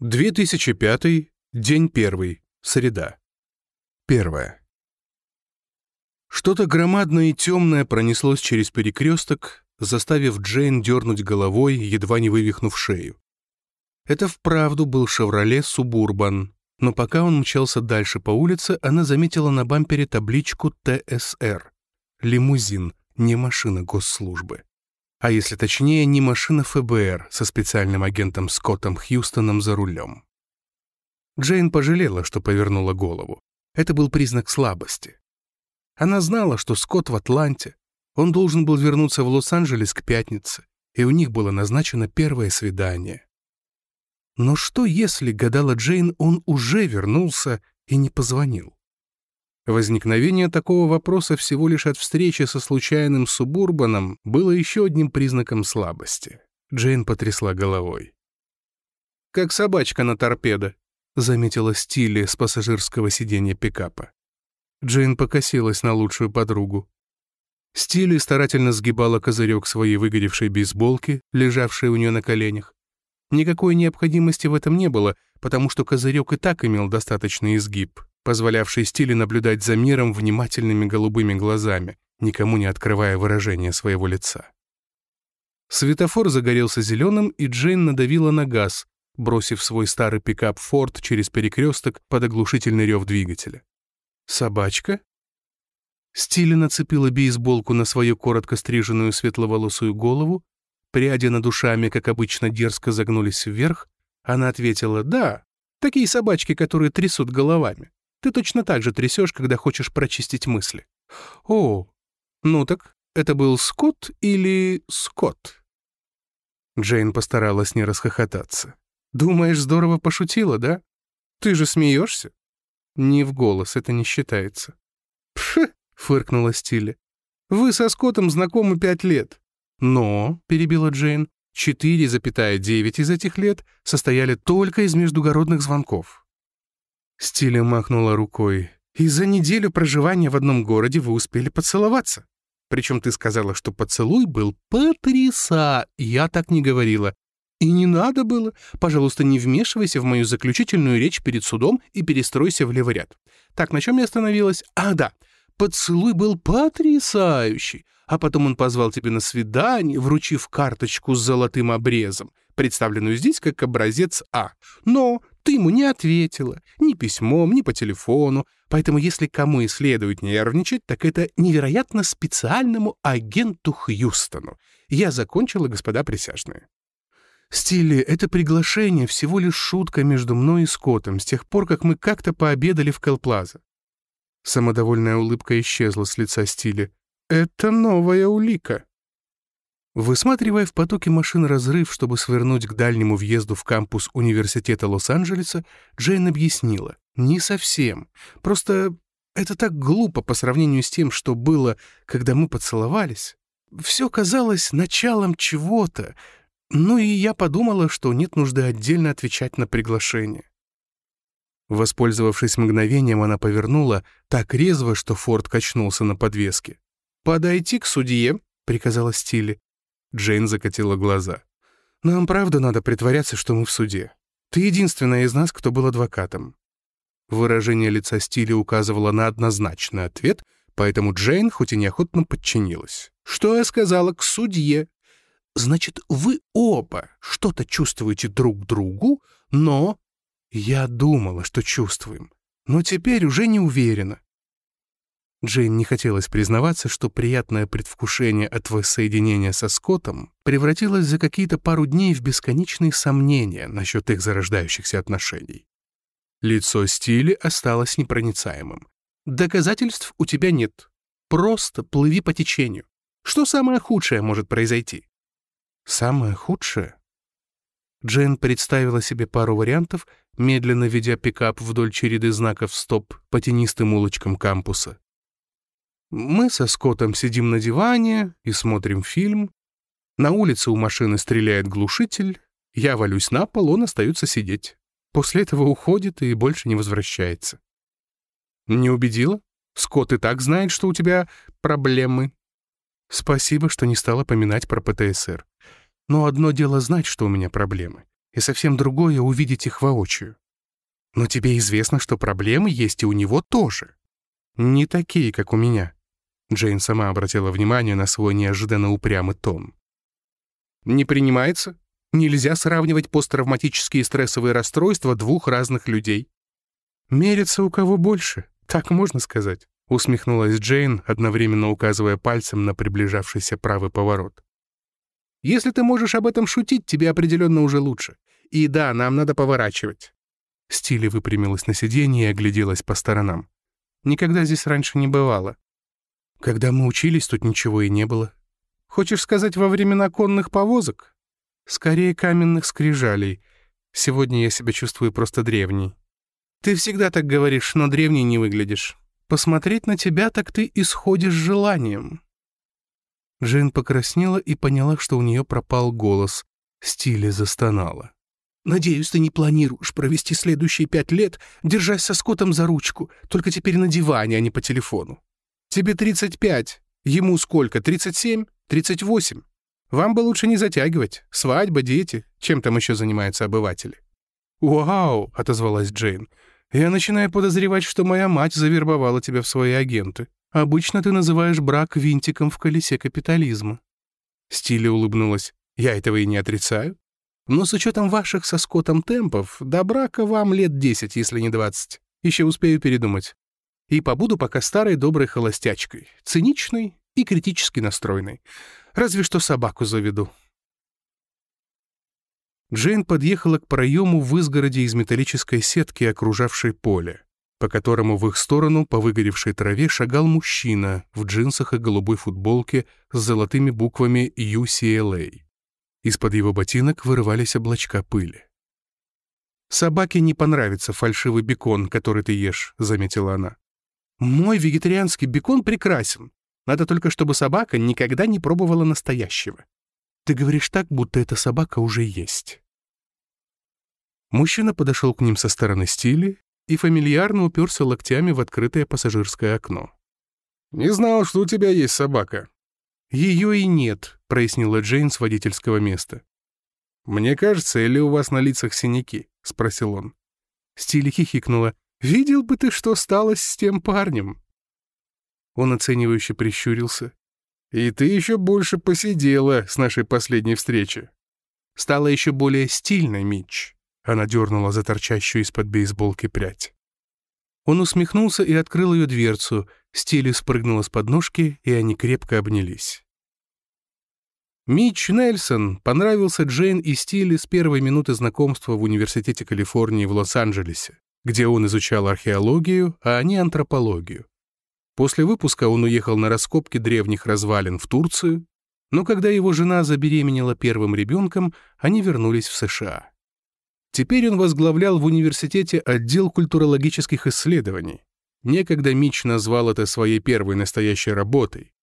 2005, день первый, среда. Первое. Что-то громадное и темное пронеслось через перекресток, заставив Джейн дернуть головой, едва не вывихнув шею. Это вправду был «Шевроле Субурбан», но пока он мчался дальше по улице, она заметила на бампере табличку «ТСР» — лимузин, не машина госслужбы а если точнее, не машина ФБР со специальным агентом Скоттом Хьюстоном за рулем. Джейн пожалела, что повернула голову. Это был признак слабости. Она знала, что Скотт в Атланте, он должен был вернуться в Лос-Анджелес к пятнице, и у них было назначено первое свидание. Но что если, гадала Джейн, он уже вернулся и не позвонил? Возникновение такого вопроса всего лишь от встречи со случайным субурбаном было еще одним признаком слабости. Джейн потрясла головой. «Как собачка на торпедо», — заметила Стилли с пассажирского сиденья пикапа. Джейн покосилась на лучшую подругу. Стилли старательно сгибала козырек своей выгоревшей бейсболки, лежавшей у нее на коленях. Никакой необходимости в этом не было, потому что козырек и так имел достаточный изгиб, позволявший Стиле наблюдать за миром внимательными голубыми глазами, никому не открывая выражения своего лица. Светофор загорелся зеленым, и Джейн надавила на газ, бросив свой старый пикап «Форд» через перекресток под оглушительный рев двигателя. «Собачка?» Стиле нацепила бейсболку на свою коротко стриженную светловолосую голову, пряди над ушами, как обычно, дерзко загнулись вверх. Она ответила «Да, такие собачки, которые трясут головами». Ты точно так же трясешь, когда хочешь прочистить мысли. О, ну так, это был Скотт или Скотт? Джейн постаралась не расхохотаться. Думаешь, здорово пошутила, да? Ты же смеешься? Не в голос, это не считается. Пф, фыркнула Стиле. Вы со Скоттом знакомы пять лет. Но, перебила Джейн, 4,9 из этих лет состояли только из междугородных звонков. Стиля махнула рукой. «И за неделю проживания в одном городе вы успели поцеловаться. Причем ты сказала, что поцелуй был потряса. Я так не говорила. И не надо было. Пожалуйста, не вмешивайся в мою заключительную речь перед судом и перестройся в левый ряд. Так, на чем я остановилась? А, да. Поцелуй был потрясающий. А потом он позвал тебя на свидание, вручив карточку с золотым обрезом, представленную здесь как образец А. Но ты ему не ответила, ни письмом, ни по телефону, поэтому если кому и следует нервничать, так это невероятно специальному агенту Хьюстону. Я закончила, господа присяжные. Стилли, это приглашение всего лишь шутка между мной и Скоттом с тех пор, как мы как-то пообедали в Келплаза. Самодовольная улыбка исчезла с лица Стилли. Это новая улика. Высматривая в потоке машин разрыв, чтобы свернуть к дальнему въезду в кампус Университета Лос-Анджелеса, Джейн объяснила. Не совсем. Просто это так глупо по сравнению с тем, что было, когда мы поцеловались. Все казалось началом чего-то. Ну и я подумала, что нет нужды отдельно отвечать на приглашение. Воспользовавшись мгновением, она повернула так резво, что Форд качнулся на подвеске. «Подойти к судье», — приказала Стилли. Джейн закатила глаза. «Нам правда надо притворяться, что мы в суде. Ты единственная из нас, кто был адвокатом». Выражение лица Стили указывало на однозначный ответ, поэтому Джейн хоть и неохотно подчинилась. «Что я сказала к судье?» «Значит, вы оба что-то чувствуете друг другу, но...» «Я думала, что чувствуем, но теперь уже не уверена. Джейн не хотелось признаваться, что приятное предвкушение от воссоединения со Скоттом превратилось за какие-то пару дней в бесконечные сомнения насчет их зарождающихся отношений. Лицо Стили осталось непроницаемым. «Доказательств у тебя нет. Просто плыви по течению. Что самое худшее может произойти?» «Самое худшее?» Джейн представила себе пару вариантов, медленно ведя пикап вдоль череды знаков «Стоп» по тенистым улочкам кампуса. Мы со Скоттом сидим на диване и смотрим фильм. На улице у машины стреляет глушитель. Я валюсь на пол, он остается сидеть. После этого уходит и больше не возвращается. Не убедила? Скотт и так знает, что у тебя проблемы. Спасибо, что не стала поминать про ПТСР. Но одно дело знать, что у меня проблемы, и совсем другое — увидеть их воочию. Но тебе известно, что проблемы есть и у него тоже. Не такие, как у меня. Джейн сама обратила внимание на свой неожиданно упрямый тон. Не принимается? Нельзя сравнивать посттравматические стрессовые расстройства двух разных людей. Мерится у кого больше, так можно сказать, усмехнулась Джейн, одновременно указывая пальцем на приближавшийся правый поворот. Если ты можешь об этом шутить, тебе определенно уже лучше. И да, нам надо поворачивать. Стили выпрямилась на сиденье и огляделась по сторонам. Никогда здесь раньше не бывало. Когда мы учились, тут ничего и не было. Хочешь сказать, во времена конных повозок? Скорее, каменных скрижалей. Сегодня я себя чувствую просто древней. Ты всегда так говоришь, но древней не выглядишь. Посмотреть на тебя, так ты исходишь желанием. Жен покраснела и поняла, что у нее пропал голос. Стиле застонала. «Надеюсь, ты не планируешь провести следующие пять лет, держась со Скоттом за ручку, только теперь на диване, а не по телефону. Тебе 35, ему сколько, 37?» «38. Вам бы лучше не затягивать. Свадьба, дети. Чем там еще занимаются обыватели?» «Вау!» — отозвалась Джейн. «Я начинаю подозревать, что моя мать завербовала тебя в свои агенты. Обычно ты называешь брак винтиком в колесе капитализма». Стиля улыбнулась. «Я этого и не отрицаю. Но с учетом ваших со Скоттом темпов, до брака вам лет 10, если не 20. Еще успею передумать. И побуду пока старой доброй холостячкой, циничной и критически настроенный. Разве что собаку заведу. Джейн подъехала к проему в изгороде из металлической сетки, окружавшей поле, по которому в их сторону по выгоревшей траве шагал мужчина в джинсах и голубой футболке с золотыми буквами UCLA. Из-под его ботинок вырывались облачка пыли. «Собаке не понравится фальшивый бекон, который ты ешь», — заметила она. «Мой вегетарианский бекон прекрасен. Надо только, чтобы собака никогда не пробовала настоящего. Ты говоришь так, будто эта собака уже есть. Мужчина подошел к ним со стороны стили и фамильярно уперся локтями в открытое пассажирское окно. «Не знал, что у тебя есть собака». «Ее и нет», — прояснила Джейн с водительского места. «Мне кажется, или у вас на лицах синяки?» — спросил он. Стили хихикнула. «Видел бы ты, что стало с тем парнем?» Он оценивающе прищурился. «И ты еще больше посидела с нашей последней встречи». Стала еще более стильной, Митч. Она дернула за торчащую из-под бейсболки прядь. Он усмехнулся и открыл ее дверцу. Стили спрыгнула с подножки, и они крепко обнялись. Митч Нельсон понравился Джейн и Стиле с первой минуты знакомства в Университете Калифорнии в Лос-Анджелесе, где он изучал археологию, а они антропологию. После выпуска он уехал на раскопки древних развалин в Турцию, но когда его жена забеременела первым ребенком, они вернулись в США. Теперь он возглавлял в университете отдел культурологических исследований. Некогда Мич назвал это своей первой настоящей работой.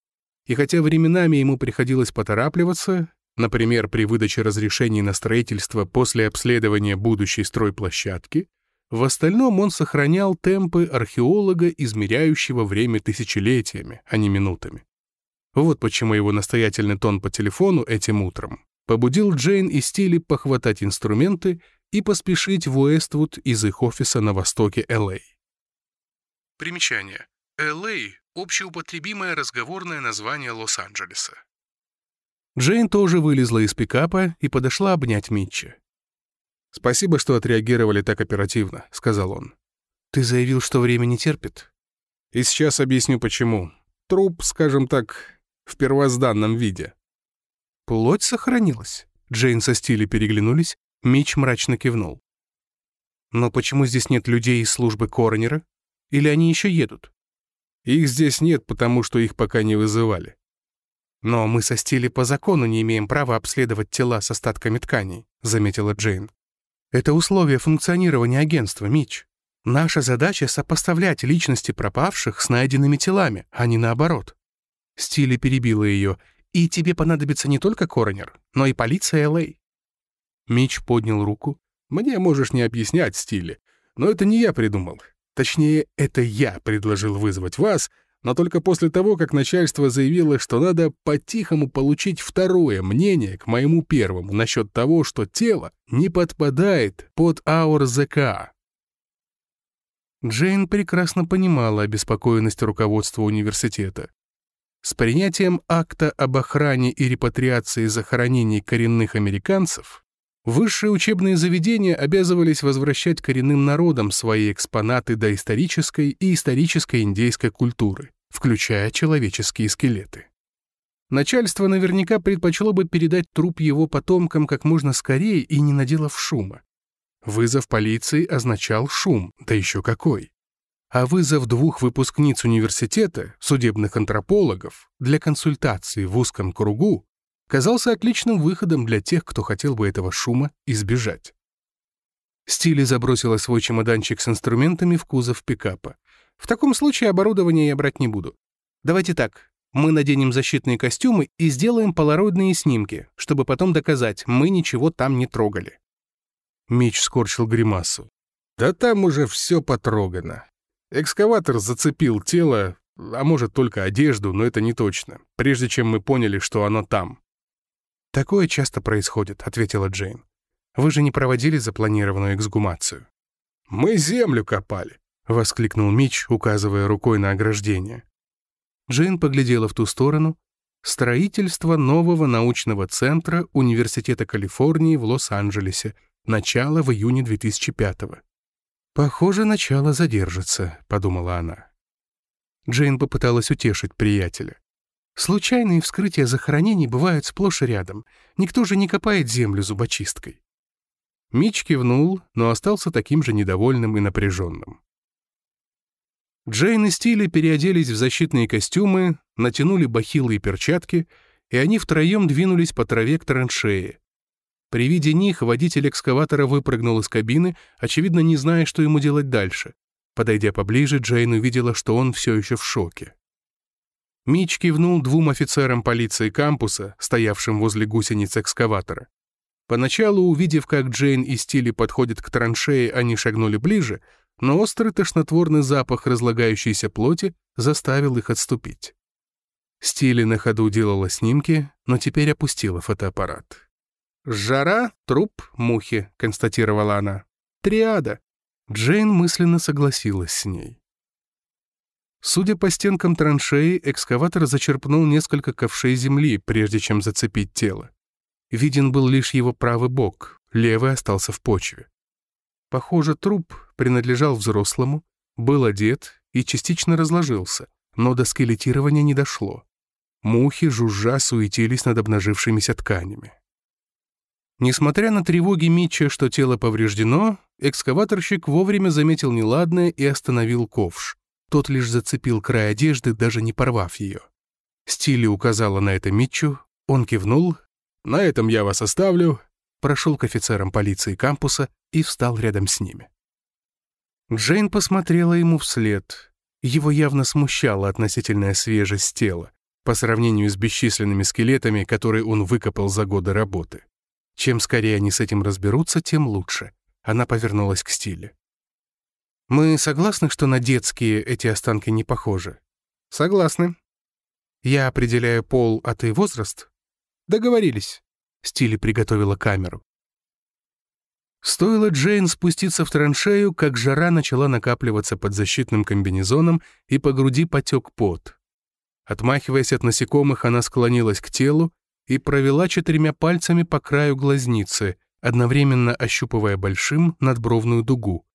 И хотя временами ему приходилось поторапливаться, например, при выдаче разрешений на строительство после обследования будущей стройплощадки, в остальном он сохранял темпы археолога, измеряющего время тысячелетиями, а не минутами. Вот почему его настоятельный тон по телефону этим утром побудил Джейн и Стили похватать инструменты и поспешить в Уэствуд из их офиса на востоке Л.А. Примечание. Л.А. — общеупотребимое разговорное название Лос-Анджелеса. Джейн тоже вылезла из пикапа и подошла обнять Митча. «Спасибо, что отреагировали так оперативно», — сказал он. «Ты заявил, что время не терпит?» «И сейчас объясню, почему. Труп, скажем так, в первозданном виде». «Плоть сохранилась?» Джейн со Стили переглянулись, Мич мрачно кивнул. «Но почему здесь нет людей из службы коронера? Или они еще едут?» «Их здесь нет, потому что их пока не вызывали». «Но мы со Стили по закону не имеем права обследовать тела с остатками тканей», — заметила Джейн. Это условие функционирования агентства, Мич. Наша задача — сопоставлять личности пропавших с найденными телами, а не наоборот. Стили перебила ее. И тебе понадобится не только коронер, но и полиция Л.А. Мич поднял руку. «Мне можешь не объяснять, Стили, но это не я придумал. Точнее, это я предложил вызвать вас, но только после того, как начальство заявило, что надо по-тихому получить второе мнение к моему первому насчет того, что тело не подпадает под аур ЗК. Джейн прекрасно понимала обеспокоенность руководства университета. С принятием акта об охране и репатриации захоронений коренных американцев высшие учебные заведения обязывались возвращать коренным народам свои экспонаты доисторической и исторической индейской культуры включая человеческие скелеты. Начальство наверняка предпочло бы передать труп его потомкам как можно скорее и не наделав шума. Вызов полиции означал шум, да еще какой. А вызов двух выпускниц университета, судебных антропологов, для консультации в узком кругу казался отличным выходом для тех, кто хотел бы этого шума избежать. Стили забросила свой чемоданчик с инструментами в кузов пикапа. В таком случае оборудование я брать не буду. Давайте так. Мы наденем защитные костюмы и сделаем полароидные снимки, чтобы потом доказать, мы ничего там не трогали. Меч скорчил гримасу. Да там уже все потрогано. Экскаватор зацепил тело, а может только одежду, но это не точно, прежде чем мы поняли, что оно там. «Такое часто происходит», — ответила Джейн. «Вы же не проводили запланированную эксгумацию». «Мы землю копали. — воскликнул Мич, указывая рукой на ограждение. Джейн поглядела в ту сторону. Строительство нового научного центра Университета Калифорнии в Лос-Анджелесе. Начало в июне 2005-го. «Похоже, начало задержится», — подумала она. Джейн попыталась утешить приятеля. «Случайные вскрытия захоронений бывают сплошь и рядом. Никто же не копает землю зубочисткой». Мич кивнул, но остался таким же недовольным и напряженным. Джейн и Стили переоделись в защитные костюмы, натянули бахилы и перчатки, и они втроем двинулись по траве к траншее. При виде них водитель экскаватора выпрыгнул из кабины, очевидно, не зная, что ему делать дальше. Подойдя поближе, Джейн увидела, что он все еще в шоке. Мич кивнул двум офицерам полиции кампуса, стоявшим возле гусениц экскаватора. Поначалу, увидев, как Джейн и Стили подходят к траншее, они шагнули ближе, но острый тошнотворный запах разлагающейся плоти заставил их отступить. Стили на ходу делала снимки, но теперь опустила фотоаппарат. «Жара, труп, мухи», — констатировала она. «Триада». Джейн мысленно согласилась с ней. Судя по стенкам траншеи, экскаватор зачерпнул несколько ковшей земли, прежде чем зацепить тело. Виден был лишь его правый бок, левый остался в почве. Похоже, труп принадлежал взрослому, был одет и частично разложился, но до скелетирования не дошло. Мухи, жужжа, суетились над обнажившимися тканями. Несмотря на тревоги Митча, что тело повреждено, экскаваторщик вовремя заметил неладное и остановил ковш. Тот лишь зацепил край одежды, даже не порвав ее. Стили указала на это Митчу, он кивнул. «На этом я вас оставлю прошел к офицерам полиции кампуса и встал рядом с ними. Джейн посмотрела ему вслед. Его явно смущала относительная свежесть тела по сравнению с бесчисленными скелетами, которые он выкопал за годы работы. Чем скорее они с этим разберутся, тем лучше. Она повернулась к стиле. «Мы согласны, что на детские эти останки не похожи?» «Согласны». «Я определяю пол, а ты возраст?» «Договорились». Стили приготовила камеру. Стоило Джейн спуститься в траншею, как жара начала накапливаться под защитным комбинезоном, и по груди потек пот. Отмахиваясь от насекомых, она склонилась к телу и провела четырьмя пальцами по краю глазницы, одновременно ощупывая большим надбровную дугу.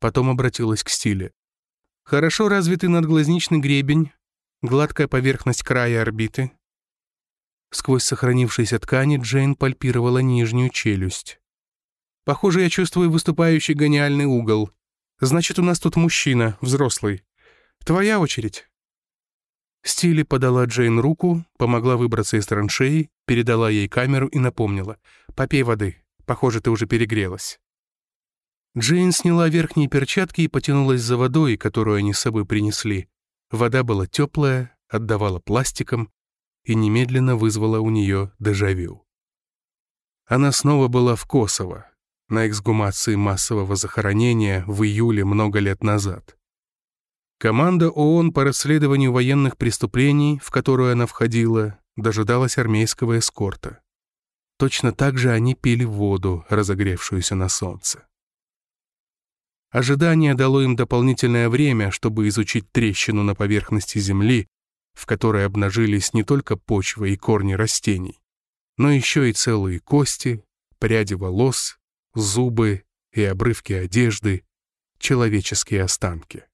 Потом обратилась к стиле. «Хорошо развитый надглазничный гребень, гладкая поверхность края орбиты, Сквозь сохранившиеся ткани Джейн пальпировала нижнюю челюсть. «Похоже, я чувствую выступающий гениальный угол. Значит, у нас тут мужчина, взрослый. Твоя очередь». Стили подала Джейн руку, помогла выбраться из траншеи, передала ей камеру и напомнила. «Попей воды. Похоже, ты уже перегрелась». Джейн сняла верхние перчатки и потянулась за водой, которую они с собой принесли. Вода была теплая, отдавала пластиком, и немедленно вызвала у нее дежавю. Она снова была в Косово, на эксгумации массового захоронения в июле много лет назад. Команда ООН по расследованию военных преступлений, в которую она входила, дожидалась армейского эскорта. Точно так же они пили воду, разогревшуюся на солнце. Ожидание дало им дополнительное время, чтобы изучить трещину на поверхности Земли, в которой обнажились не только почва и корни растений, но еще и целые кости, пряди волос, зубы и обрывки одежды, человеческие останки.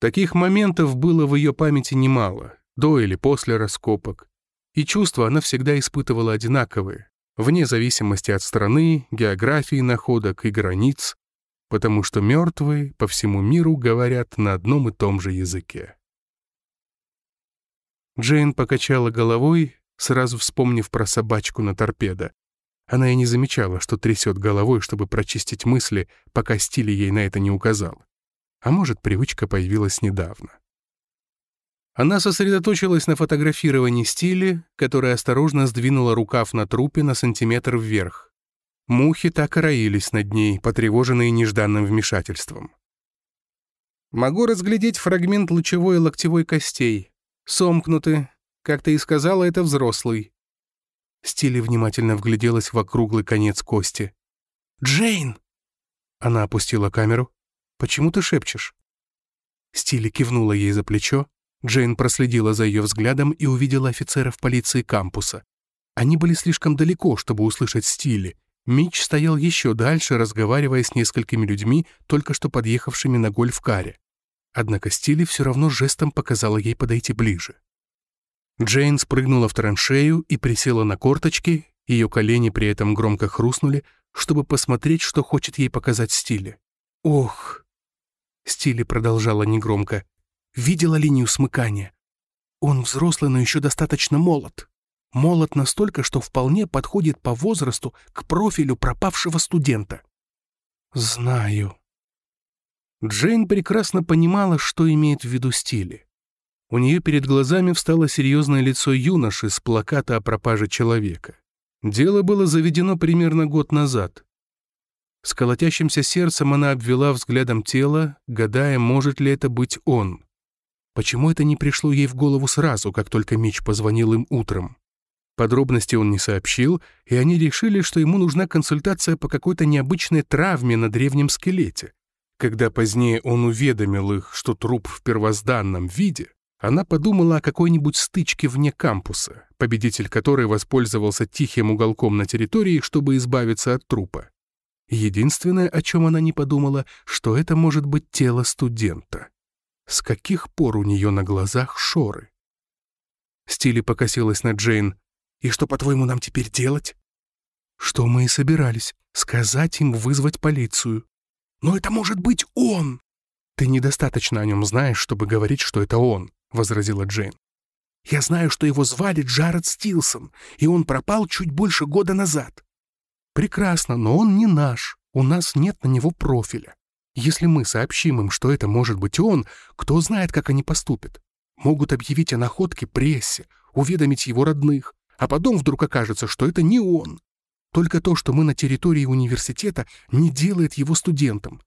Таких моментов было в ее памяти немало, до или после раскопок, и чувства она всегда испытывала одинаковые, вне зависимости от страны, географии находок и границ, потому что мертвые по всему миру говорят на одном и том же языке. Джейн покачала головой, сразу вспомнив про собачку на торпедо. Она и не замечала, что трясет головой, чтобы прочистить мысли, пока Стили ей на это не указал. А может, привычка появилась недавно. Она сосредоточилась на фотографировании Стили, которая осторожно сдвинула рукав на трупе на сантиметр вверх. Мухи так и роились над ней, потревоженные нежданным вмешательством. Могу разглядеть фрагмент лучевой и локтевой костей. Сомкнуты. Как ты и сказала, это взрослый. Стили внимательно вгляделась в округлый конец кости. «Джейн!» Она опустила камеру. «Почему ты шепчешь?» Стили кивнула ей за плечо. Джейн проследила за ее взглядом и увидела офицеров полиции кампуса. Они были слишком далеко, чтобы услышать Стили, Мич стоял еще дальше, разговаривая с несколькими людьми, только что подъехавшими на гольф-каре. Однако Стили все равно жестом показала ей подойти ближе. Джейн спрыгнула в траншею и присела на корточки, ее колени при этом громко хрустнули, чтобы посмотреть, что хочет ей показать Стили. «Ох!» Стили продолжала негромко. «Видела линию смыкания? Он взрослый, но еще достаточно молод. Молод настолько, что вполне подходит по возрасту к профилю пропавшего студента. Знаю. Джейн прекрасно понимала, что имеет в виду стили. У нее перед глазами встало серьезное лицо юноши с плаката о пропаже человека. Дело было заведено примерно год назад. С колотящимся сердцем она обвела взглядом тело, гадая, может ли это быть он. Почему это не пришло ей в голову сразу, как только Мич позвонил им утром? Подробности он не сообщил, и они решили, что ему нужна консультация по какой-то необычной травме на древнем скелете. Когда позднее он уведомил их, что труп в первозданном виде, она подумала о какой-нибудь стычке вне кампуса, победитель которой воспользовался тихим уголком на территории, чтобы избавиться от трупа. Единственное, о чем она не подумала, что это может быть тело студента. С каких пор у нее на глазах шоры? Стили покосилась на Джейн. И что, по-твоему, нам теперь делать? Что мы и собирались. Сказать им вызвать полицию. Но это может быть он! Ты недостаточно о нем знаешь, чтобы говорить, что это он, возразила Джейн. Я знаю, что его звали Джаред Стилсон, и он пропал чуть больше года назад. Прекрасно, но он не наш. У нас нет на него профиля. Если мы сообщим им, что это может быть он, кто знает, как они поступят. Могут объявить о находке прессе, уведомить его родных а потом вдруг окажется, что это не он. Только то, что мы на территории университета, не делает его студентом.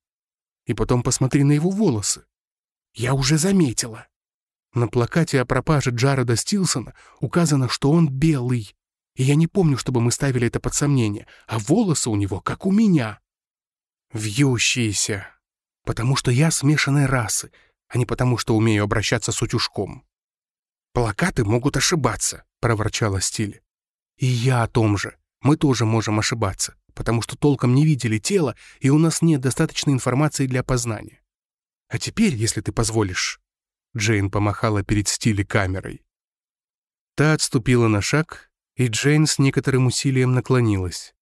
И потом посмотри на его волосы. Я уже заметила. На плакате о пропаже Джареда Стилсона указано, что он белый. И я не помню, чтобы мы ставили это под сомнение. А волосы у него, как у меня. Вьющиеся. Потому что я смешанной расы, а не потому, что умею обращаться с утюжком. Плакаты могут ошибаться проворчала Стиль. «И я о том же. Мы тоже можем ошибаться, потому что толком не видели тело, и у нас нет достаточной информации для опознания. А теперь, если ты позволишь...» Джейн помахала перед Стиле камерой. Та отступила на шаг, и Джейн с некоторым усилием наклонилась.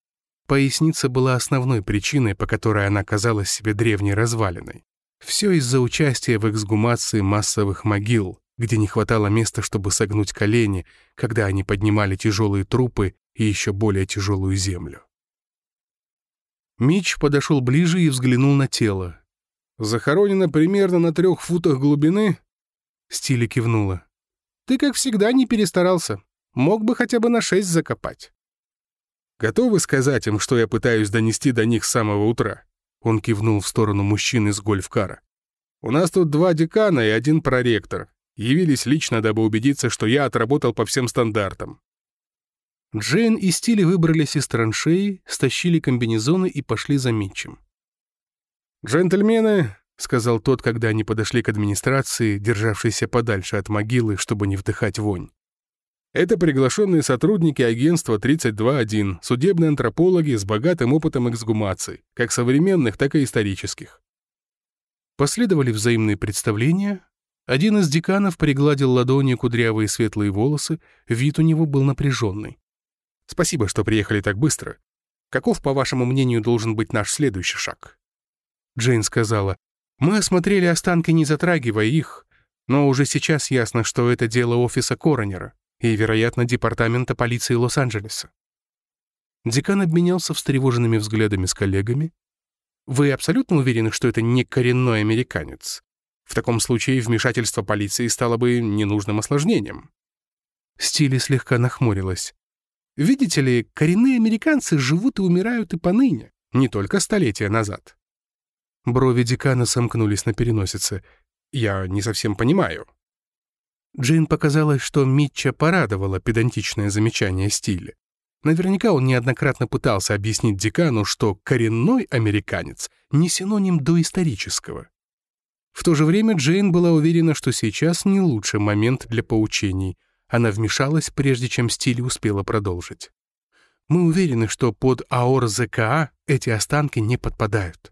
Поясница была основной причиной, по которой она казалась себе древней развалиной. Все из-за участия в эксгумации массовых могил, где не хватало места, чтобы согнуть колени, когда они поднимали тяжелые трупы и еще более тяжелую землю. Мич подошел ближе и взглянул на тело. «Захоронено примерно на трех футах глубины?» Стили кивнула. «Ты, как всегда, не перестарался. Мог бы хотя бы на шесть закопать». «Готовы сказать им, что я пытаюсь донести до них с самого утра?» Он кивнул в сторону мужчины с гольф-кара. У нас тут два декана и один проректор. Явились лично, дабы убедиться, что я отработал по всем стандартам. Джейн и Стили выбрались из траншеи, стащили комбинезоны и пошли за Митчем. «Джентльмены», — сказал тот, когда они подошли к администрации, державшейся подальше от могилы, чтобы не вдыхать вонь. «Это приглашенные сотрудники агентства 32.1, судебные антропологи с богатым опытом эксгумаций, как современных, так и исторических». Последовали взаимные представления. Один из деканов пригладил ладони кудрявые светлые волосы, вид у него был напряженный. «Спасибо, что приехали так быстро. Каков, по вашему мнению, должен быть наш следующий шаг?» Джейн сказала, «Мы осмотрели останки, не затрагивая их, но уже сейчас ясно, что это дело офиса коронера и, вероятно, департамента полиции Лос-Анджелеса». Декан обменялся встревоженными взглядами с коллегами. «Вы абсолютно уверены, что это не коренной американец? В таком случае вмешательство полиции стало бы ненужным осложнением». Стили слегка нахмурилась. «Видите ли, коренные американцы живут и умирают и поныне, не только столетия назад. Брови декана сомкнулись на переносице. «Я не совсем понимаю». Джейн показалось, что Митча порадовало педантичное замечание стиля. Наверняка он неоднократно пытался объяснить декану, что коренной американец не синоним доисторического. В то же время Джейн была уверена, что сейчас не лучший момент для поучений. Она вмешалась, прежде чем стиль успела продолжить. «Мы уверены, что под АОР ЗКА эти останки не подпадают.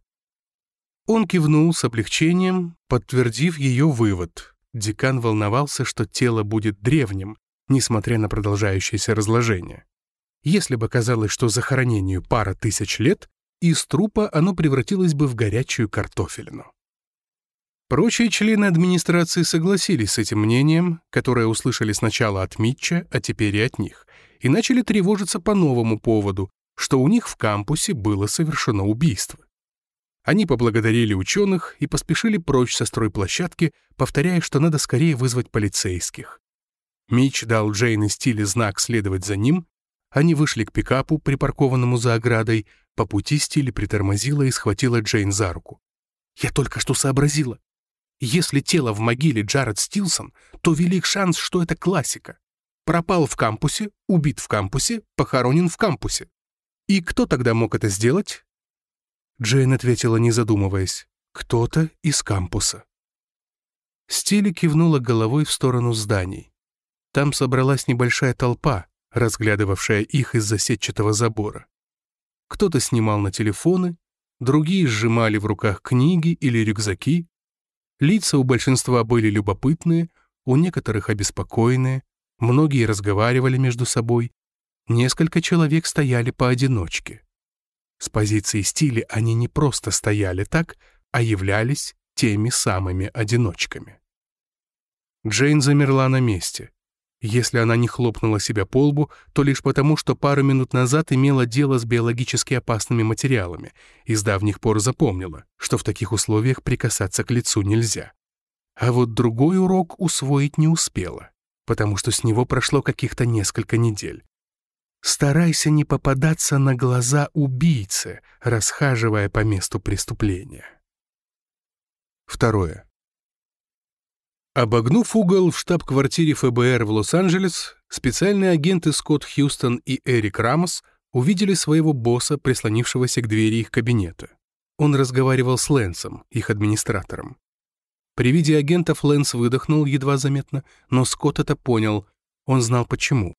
Он кивнул с облегчением, подтвердив ее вывод. Декан волновался, что тело будет древним, несмотря на продолжающееся разложение. Если бы казалось, что захоронению пара тысяч лет, из трупа оно превратилось бы в горячую картофелину. Прочие члены администрации согласились с этим мнением, которое услышали сначала от Митча, а теперь и от них, и начали тревожиться по новому поводу, что у них в кампусе было совершено убийство. Они поблагодарили ученых и поспешили прочь со стройплощадки, повторяя, что надо скорее вызвать полицейских. Мич дал Джейн и Стиле знак следовать за ним. Они вышли к пикапу, припаркованному за оградой. По пути Стиле притормозила и схватила Джейн за руку. «Я только что сообразила. Если тело в могиле Джаред Стилсон, то велик шанс, что это классика. Пропал в кампусе, убит в кампусе, похоронен в кампусе. И кто тогда мог это сделать? Джейн ответила, не задумываясь. «Кто-то из кампуса». Стили кивнула головой в сторону зданий. Там собралась небольшая толпа, разглядывавшая их из-за сетчатого забора. Кто-то снимал на телефоны, другие сжимали в руках книги или рюкзаки. Лица у большинства были любопытные, у некоторых обеспокоенные, многие разговаривали между собой, несколько человек стояли поодиночке. С позиции стиля они не просто стояли так, а являлись теми самыми одиночками. Джейн замерла на месте. Если она не хлопнула себя по лбу, то лишь потому, что пару минут назад имела дело с биологически опасными материалами и с давних пор запомнила, что в таких условиях прикасаться к лицу нельзя. А вот другой урок усвоить не успела, потому что с него прошло каких-то несколько недель. Старайся не попадаться на глаза убийцы, расхаживая по месту преступления. Второе. Обогнув угол в штаб-квартире ФБР в Лос-Анджелес, специальные агенты Скотт Хьюстон и Эрик Рамос увидели своего босса, прислонившегося к двери их кабинета. Он разговаривал с Лэнсом, их администратором. При виде агентов Лэнс выдохнул едва заметно, но Скотт это понял. Он знал почему.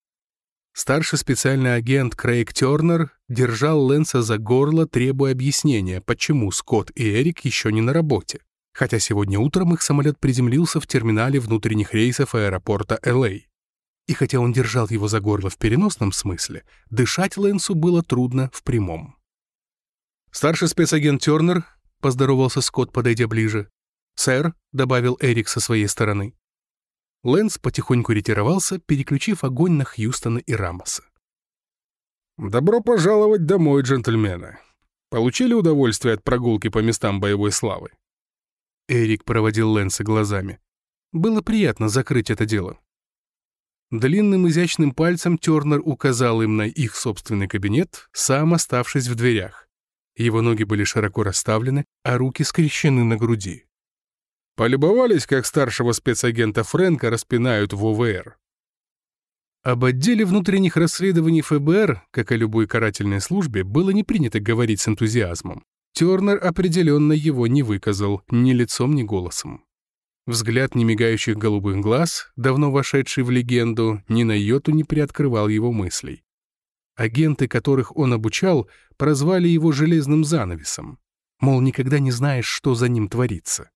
Старший специальный агент Крейг Тернер держал Лэнса за горло, требуя объяснения, почему Скотт и Эрик еще не на работе, хотя сегодня утром их самолет приземлился в терминале внутренних рейсов аэропорта Л.А. И хотя он держал его за горло в переносном смысле, дышать Лэнсу было трудно в прямом. «Старший спецагент Тернер», — поздоровался Скотт, подойдя ближе. «Сэр», — добавил Эрик со своей стороны. Лэнс потихоньку ретировался, переключив огонь на Хьюстона и Рамоса. «Добро пожаловать домой, джентльмены. Получили удовольствие от прогулки по местам боевой славы?» Эрик проводил Лэнса глазами. Было приятно закрыть это дело. Длинным изящным пальцем Тернер указал им на их собственный кабинет, сам оставшись в дверях. Его ноги были широко расставлены, а руки скрещены на груди. Полюбовались, как старшего спецагента Фрэнка распинают в ОВР. Об отделе внутренних расследований ФБР, как о любой карательной службе, было не принято говорить с энтузиазмом. Тернер определенно его не выказал ни лицом, ни голосом. Взгляд немигающих голубых глаз, давно вошедший в легенду, ни на йоту не приоткрывал его мыслей. Агенты, которых он обучал, прозвали его «железным занавесом». Мол, никогда не знаешь, что за ним творится.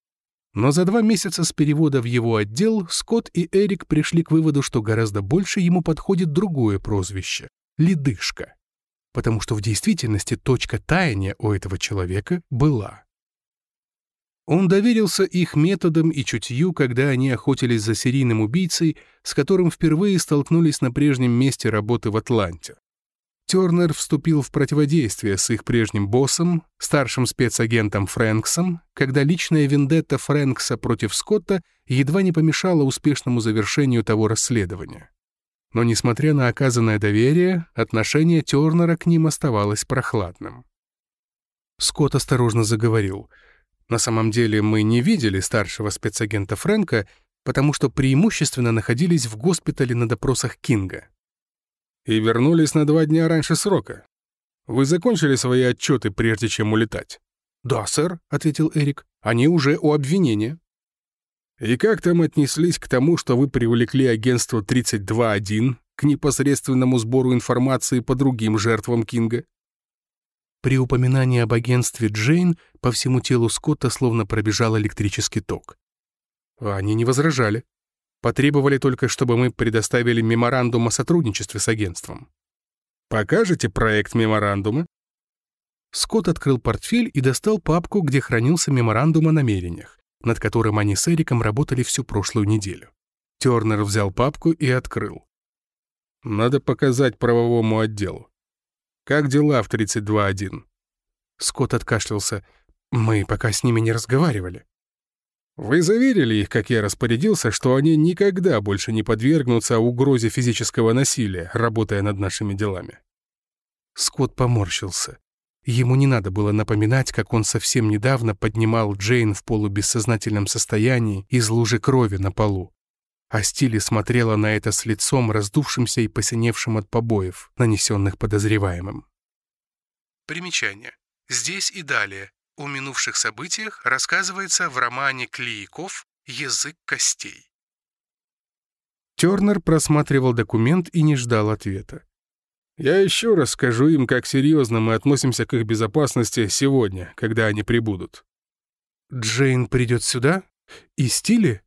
Но за два месяца с перевода в его отдел Скотт и Эрик пришли к выводу, что гораздо больше ему подходит другое прозвище — «ледышка». Потому что в действительности точка таяния у этого человека была. Он доверился их методам и чутью, когда они охотились за серийным убийцей, с которым впервые столкнулись на прежнем месте работы в Атланте. Тернер вступил в противодействие с их прежним боссом, старшим спецагентом Фрэнксом, когда личная вендетта Фрэнкса против Скотта едва не помешала успешному завершению того расследования. Но, несмотря на оказанное доверие, отношение Тернера к ним оставалось прохладным. Скотт осторожно заговорил. «На самом деле мы не видели старшего спецагента Фрэнка, потому что преимущественно находились в госпитале на допросах Кинга и вернулись на два дня раньше срока. Вы закончили свои отчеты, прежде чем улетать?» «Да, сэр», — ответил Эрик. «Они уже у обвинения». «И как там отнеслись к тому, что вы привлекли агентство 32.1 к непосредственному сбору информации по другим жертвам Кинга?» При упоминании об агентстве Джейн по всему телу Скотта словно пробежал электрический ток. Они не возражали. Потребовали только, чтобы мы предоставили меморандум о сотрудничестве с агентством. Покажете проект меморандума?» Скотт открыл портфель и достал папку, где хранился меморандум о намерениях, над которым они с Эриком работали всю прошлую неделю. Тернер взял папку и открыл. «Надо показать правовому отделу. Как дела в 32.1?» Скотт откашлялся. «Мы пока с ними не разговаривали». Вы заверили их, как я распорядился, что они никогда больше не подвергнутся угрозе физического насилия, работая над нашими делами?» Скотт поморщился. Ему не надо было напоминать, как он совсем недавно поднимал Джейн в полубессознательном состоянии из лужи крови на полу. А Стили смотрела на это с лицом, раздувшимся и посиневшим от побоев, нанесенных подозреваемым. Примечание. Здесь и далее о минувших событиях рассказывается в романе Клеяков «Язык костей». Тернер просматривал документ и не ждал ответа. «Я еще раз скажу им, как серьезно мы относимся к их безопасности сегодня, когда они прибудут». «Джейн придет сюда? И Стили?»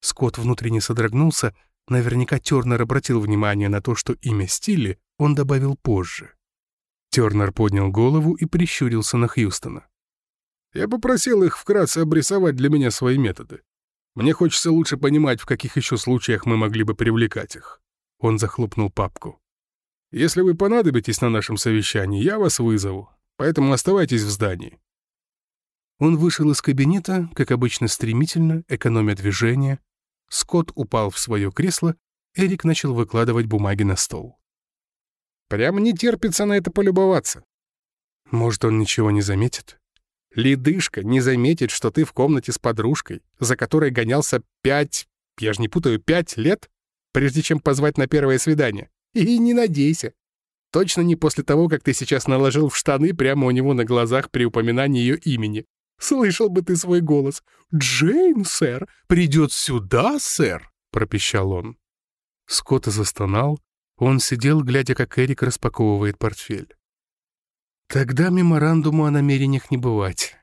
Скотт внутренне содрогнулся. Наверняка Тернер обратил внимание на то, что имя Стили он добавил позже. Тернер поднял голову и прищурился на Хьюстона. Я попросил их вкратце обрисовать для меня свои методы. Мне хочется лучше понимать, в каких еще случаях мы могли бы привлекать их». Он захлопнул папку. «Если вы понадобитесь на нашем совещании, я вас вызову, поэтому оставайтесь в здании». Он вышел из кабинета, как обычно стремительно, экономя движение. Скотт упал в свое кресло, Эрик начал выкладывать бумаги на стол. «Прямо не терпится на это полюбоваться». «Может, он ничего не заметит?» Ледышка не заметит, что ты в комнате с подружкой, за которой гонялся пять, я же не путаю, пять лет, прежде чем позвать на первое свидание. И не надейся. Точно не после того, как ты сейчас наложил в штаны прямо у него на глазах при упоминании ее имени. Слышал бы ты свой голос. «Джейн, сэр, придет сюда, сэр!» — пропищал он. Скотт застонал. Он сидел, глядя, как Эрик распаковывает портфель. Тогда меморандуму о намерениях не бывать.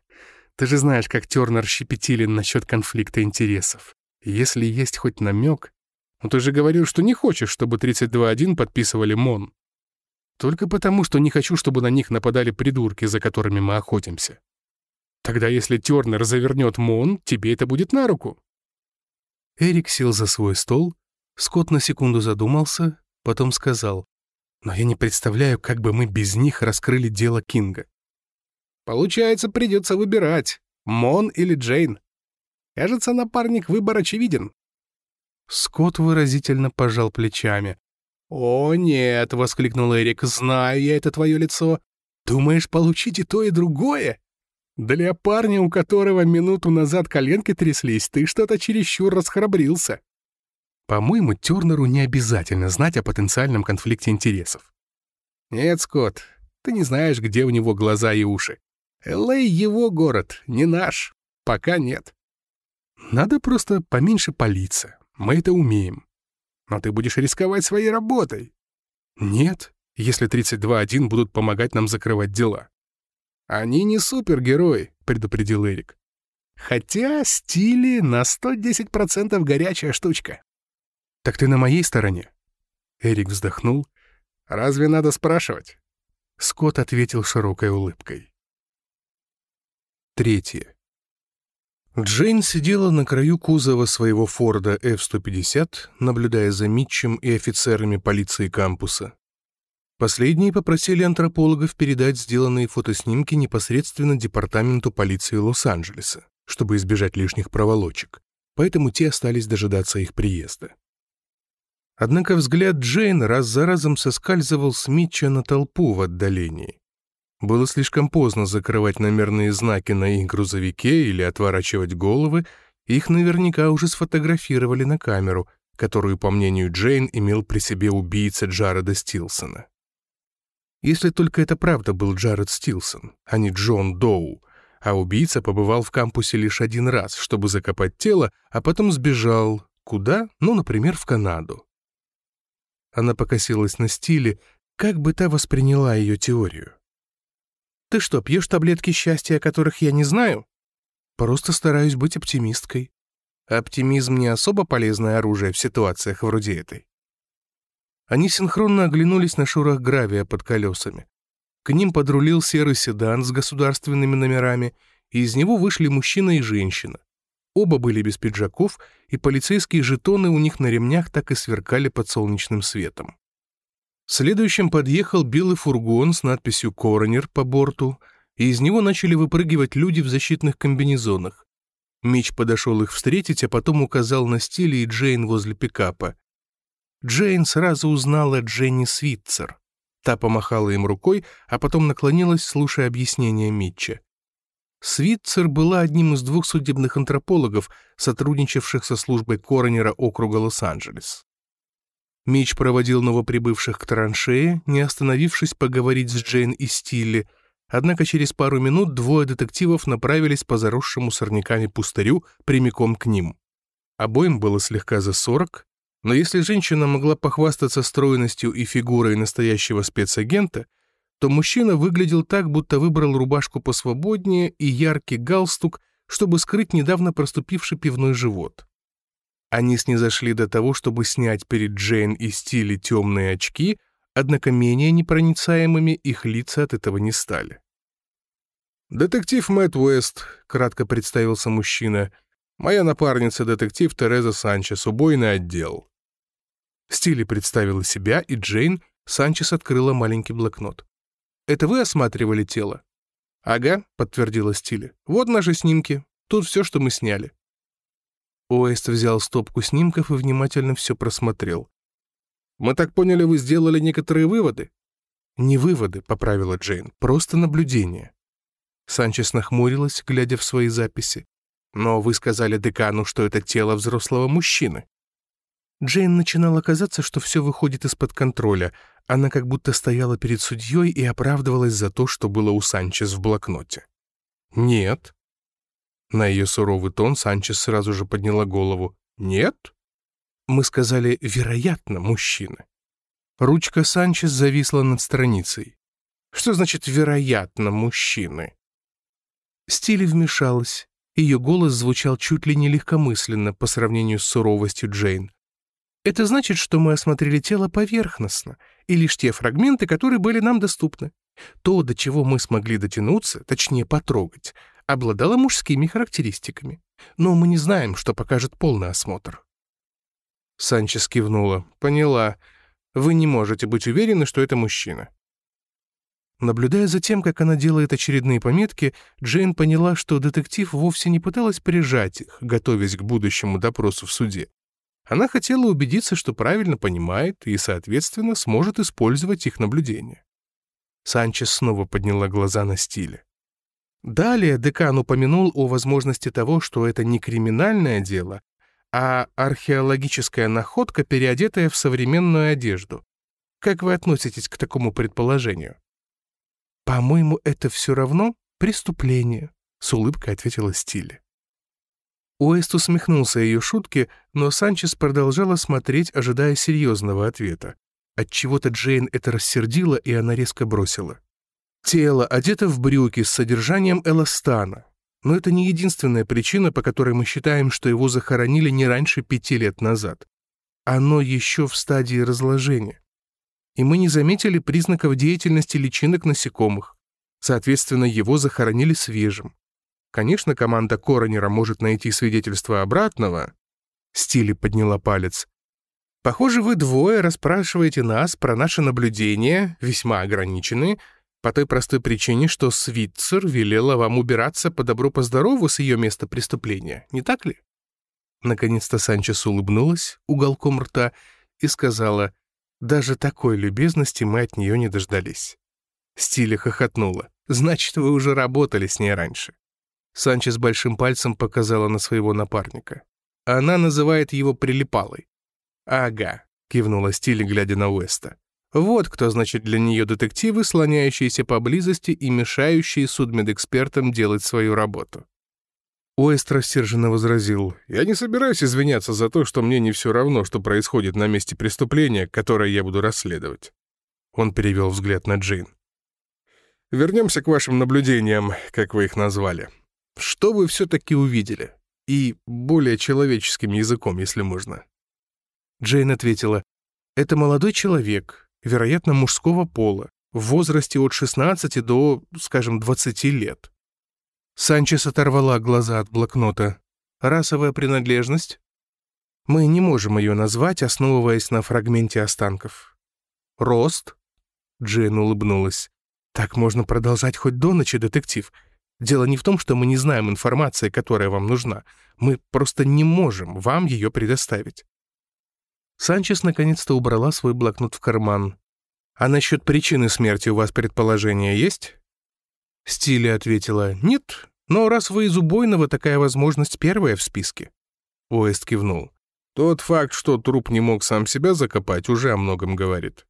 Ты же знаешь, как Тернер щепетилен насчет конфликта интересов. Если есть хоть намек... Ну ты же говорил, что не хочешь, чтобы 32.1 подписывали МОН. Только потому, что не хочу, чтобы на них нападали придурки, за которыми мы охотимся. Тогда если Тернер завернет МОН, тебе это будет на руку. Эрик сел за свой стол, Скотт на секунду задумался, потом сказал, но я не представляю, как бы мы без них раскрыли дело Кинга. Получается, придется выбирать, Мон или Джейн. Кажется, напарник выбор очевиден. Скотт выразительно пожал плечами. «О, нет!» — воскликнул Эрик. «Знаю я это твое лицо. Думаешь, получить и то, и другое?» Для парня, у которого минуту назад коленки тряслись, ты что-то чересчур расхрабрился. По-моему, Тернеру не обязательно знать о потенциальном конфликте интересов. Нет, Скотт, ты не знаешь, где у него глаза и уши. Л.А. его город, не наш. Пока нет. Надо просто поменьше палиться. Мы это умеем. Но ты будешь рисковать своей работой. Нет, если 32-1 будут помогать нам закрывать дела. Они не супергерои, предупредил Эрик. Хотя стили на 110% горячая штучка. Так ты на моей стороне? Эрик вздохнул. Разве надо спрашивать? Скотт ответил широкой улыбкой. Третье. Джейн сидела на краю кузова своего Форда F-150, наблюдая за Митчем и офицерами полиции кампуса. Последние попросили антропологов передать сделанные фотоснимки непосредственно департаменту полиции Лос-Анджелеса, чтобы избежать лишних проволочек, поэтому те остались дожидаться их приезда. Однако взгляд Джейн раз за разом соскальзывал с Митча на толпу в отдалении. Было слишком поздно закрывать номерные знаки на их грузовике или отворачивать головы, их наверняка уже сфотографировали на камеру, которую, по мнению Джейн, имел при себе убийца Джареда Стилсона. Если только это правда был Джаред Стилсон, а не Джон Доу, а убийца побывал в кампусе лишь один раз, чтобы закопать тело, а потом сбежал. Куда? Ну, например, в Канаду. Она покосилась на стиле, как бы та восприняла ее теорию. Ты что, пьешь таблетки счастья, о которых я не знаю? Просто стараюсь быть оптимисткой. Оптимизм не особо полезное оружие в ситуациях вроде этой. Они синхронно оглянулись на шурах гравия под колесами. К ним подрулил серый седан с государственными номерами, и из него вышли мужчина и женщина. Оба были без пиджаков, и полицейские жетоны у них на ремнях так и сверкали под солнечным светом. Следующим подъехал белый фургон с надписью «Коронер» по борту, и из него начали выпрыгивать люди в защитных комбинезонах. Мич подошел их встретить, а потом указал на стиле и Джейн возле пикапа. Джейн сразу узнала Дженни Свитцер. Та помахала им рукой, а потом наклонилась, слушая объяснение Митча. Свитцер была одним из двух судебных антропологов, сотрудничавших со службой коронера округа Лос-Анджелес. Мич проводил новоприбывших к траншее, не остановившись поговорить с Джейн и Стилли, однако через пару минут двое детективов направились по заросшему сорняками пустырю прямиком к ним. Обоим было слегка за сорок, но если женщина могла похвастаться стройностью и фигурой настоящего спецагента, то мужчина выглядел так, будто выбрал рубашку посвободнее и яркий галстук, чтобы скрыть недавно проступивший пивной живот. Они снизошли до того, чтобы снять перед Джейн и Стили темные очки, однако менее непроницаемыми их лица от этого не стали. «Детектив Мэтт Уэст», — кратко представился мужчина, «моя напарница, детектив Тереза Санчес, убойный отдел». Стили представила себя, и Джейн Санчес открыла маленький блокнот. «Это вы осматривали тело?» «Ага», — подтвердила Стили. «Вот наши снимки. Тут все, что мы сняли». Уэст взял стопку снимков и внимательно все просмотрел. «Мы так поняли, вы сделали некоторые выводы?» «Не выводы», — поправила Джейн, — «просто наблюдение». Санчес нахмурилась, глядя в свои записи. «Но вы сказали декану, что это тело взрослого мужчины». Джейн начинала казаться, что все выходит из-под контроля. Она как будто стояла перед судьей и оправдывалась за то, что было у Санчес в блокноте. «Нет», на ее суровый тон Санчес сразу же подняла голову. «Нет?» Мы сказали «вероятно, мужчина». Ручка Санчес зависла над страницей. «Что значит «вероятно, мужчины»?» Стили вмешалась. Ее голос звучал чуть ли не легкомысленно по сравнению с суровостью Джейн. «Это значит, что мы осмотрели тело поверхностно, и лишь те фрагменты, которые были нам доступны. То, до чего мы смогли дотянуться, точнее потрогать, обладала мужскими характеристиками, но мы не знаем, что покажет полный осмотр. Санчес кивнула. «Поняла. Вы не можете быть уверены, что это мужчина». Наблюдая за тем, как она делает очередные пометки, Джейн поняла, что детектив вовсе не пыталась прижать их, готовясь к будущему допросу в суде. Она хотела убедиться, что правильно понимает и, соответственно, сможет использовать их наблюдения. Санчес снова подняла глаза на стиле. Далее декан упомянул о возможности того, что это не криминальное дело, а археологическая находка, переодетая в современную одежду. Как вы относитесь к такому предположению? «По-моему, это все равно преступление», — с улыбкой ответила Стиле. Уэст усмехнулся ее шутке, но Санчес продолжала смотреть, ожидая серьезного ответа. Отчего-то Джейн это рассердило, и она резко бросила. Тело одето в брюки с содержанием эластана. Но это не единственная причина, по которой мы считаем, что его захоронили не раньше пяти лет назад. Оно еще в стадии разложения. И мы не заметили признаков деятельности личинок насекомых. Соответственно, его захоронили свежим. Конечно, команда Коронера может найти свидетельство обратного. Стили подняла палец. Похоже, вы двое расспрашиваете нас про наши наблюдения, весьма ограниченные, по той простой причине, что Свитцер велела вам убираться по добру-поздорову с ее места преступления, не так ли? Наконец-то Санчес улыбнулась уголком рта и сказала, «Даже такой любезности мы от нее не дождались». Стиля хохотнула. «Значит, вы уже работали с ней раньше». Санчес большим пальцем показала на своего напарника. Она называет его прилипалой. «Ага», — кивнула Стиль, глядя на Уэста. «Вот кто, значит, для нее детективы, слоняющиеся поблизости и мешающие судмедэкспертам делать свою работу». Уэст рассерженно возразил. «Я не собираюсь извиняться за то, что мне не все равно, что происходит на месте преступления, которое я буду расследовать». Он перевел взгляд на Джин. «Вернемся к вашим наблюдениям, как вы их назвали. Что вы все-таки увидели? И более человеческим языком, если можно. Джейн ответила, это молодой человек, вероятно, мужского пола, в возрасте от 16 до, скажем, 20 лет. Санчес оторвала глаза от блокнота. Расовая принадлежность? Мы не можем ее назвать, основываясь на фрагменте останков. Рост? Джейн улыбнулась. Так можно продолжать хоть до ночи, детектив. Дело не в том, что мы не знаем информации, которая вам нужна. Мы просто не можем вам ее предоставить. Санчес наконец-то убрала свой блокнот в карман. «А насчет причины смерти у вас предположение есть?» Стили ответила «Нет, но раз вы из убойного, такая возможность первая в списке». Уэст кивнул. «Тот факт, что труп не мог сам себя закопать, уже о многом говорит».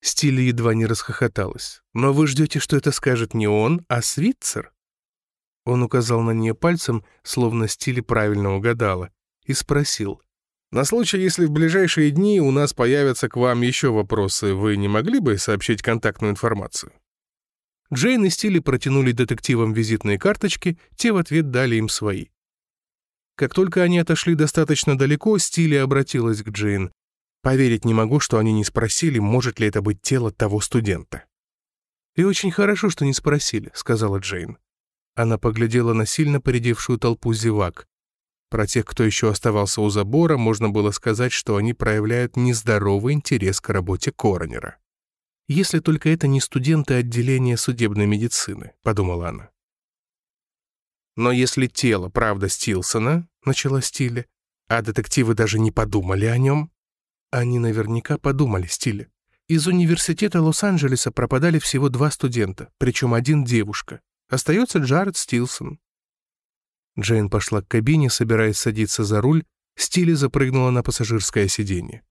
Стили едва не расхохоталась. «Но вы ждете, что это скажет не он, а Свитцер?» Он указал на нее пальцем, словно стиле правильно угадала, и спросил. «На случай, если в ближайшие дни у нас появятся к вам еще вопросы, вы не могли бы сообщить контактную информацию?» Джейн и Стили протянули детективам визитные карточки, те в ответ дали им свои. Как только они отошли достаточно далеко, Стили обратилась к Джейн. «Поверить не могу, что они не спросили, может ли это быть тело того студента». «И очень хорошо, что не спросили», — сказала Джейн. Она поглядела на сильно поредевшую толпу зевак. Про тех, кто еще оставался у забора, можно было сказать, что они проявляют нездоровый интерес к работе коронера. «Если только это не студенты отделения судебной медицины», — подумала она. «Но если тело, правда, Стилсона», — начала Стиле, «а детективы даже не подумали о нем», они наверняка подумали, Стиле. Из университета Лос-Анджелеса пропадали всего два студента, причем один девушка. Остается Джаред Стилсон. Джейн пошла к кабине, собираясь садиться за руль, Стили запрыгнула на пассажирское сиденье.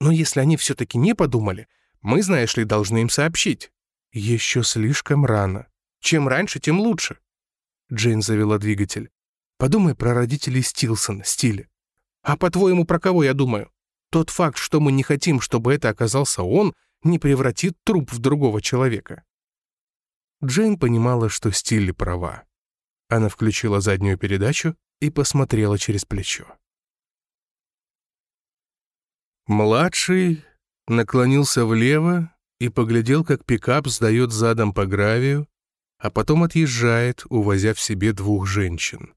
«Но если они все-таки не подумали, мы, знаешь ли, должны им сообщить». «Еще слишком рано. Чем раньше, тем лучше». Джейн завела двигатель. «Подумай про родителей Стилсона, Стиле. А по-твоему, про кого я думаю? Тот факт, что мы не хотим, чтобы это оказался он, не превратит труп в другого человека». Джейн понимала, что Стилли права. Она включила заднюю передачу и посмотрела через плечо. Младший наклонился влево и поглядел, как пикап сдает задом по гравию, а потом отъезжает, увозя в себе двух женщин.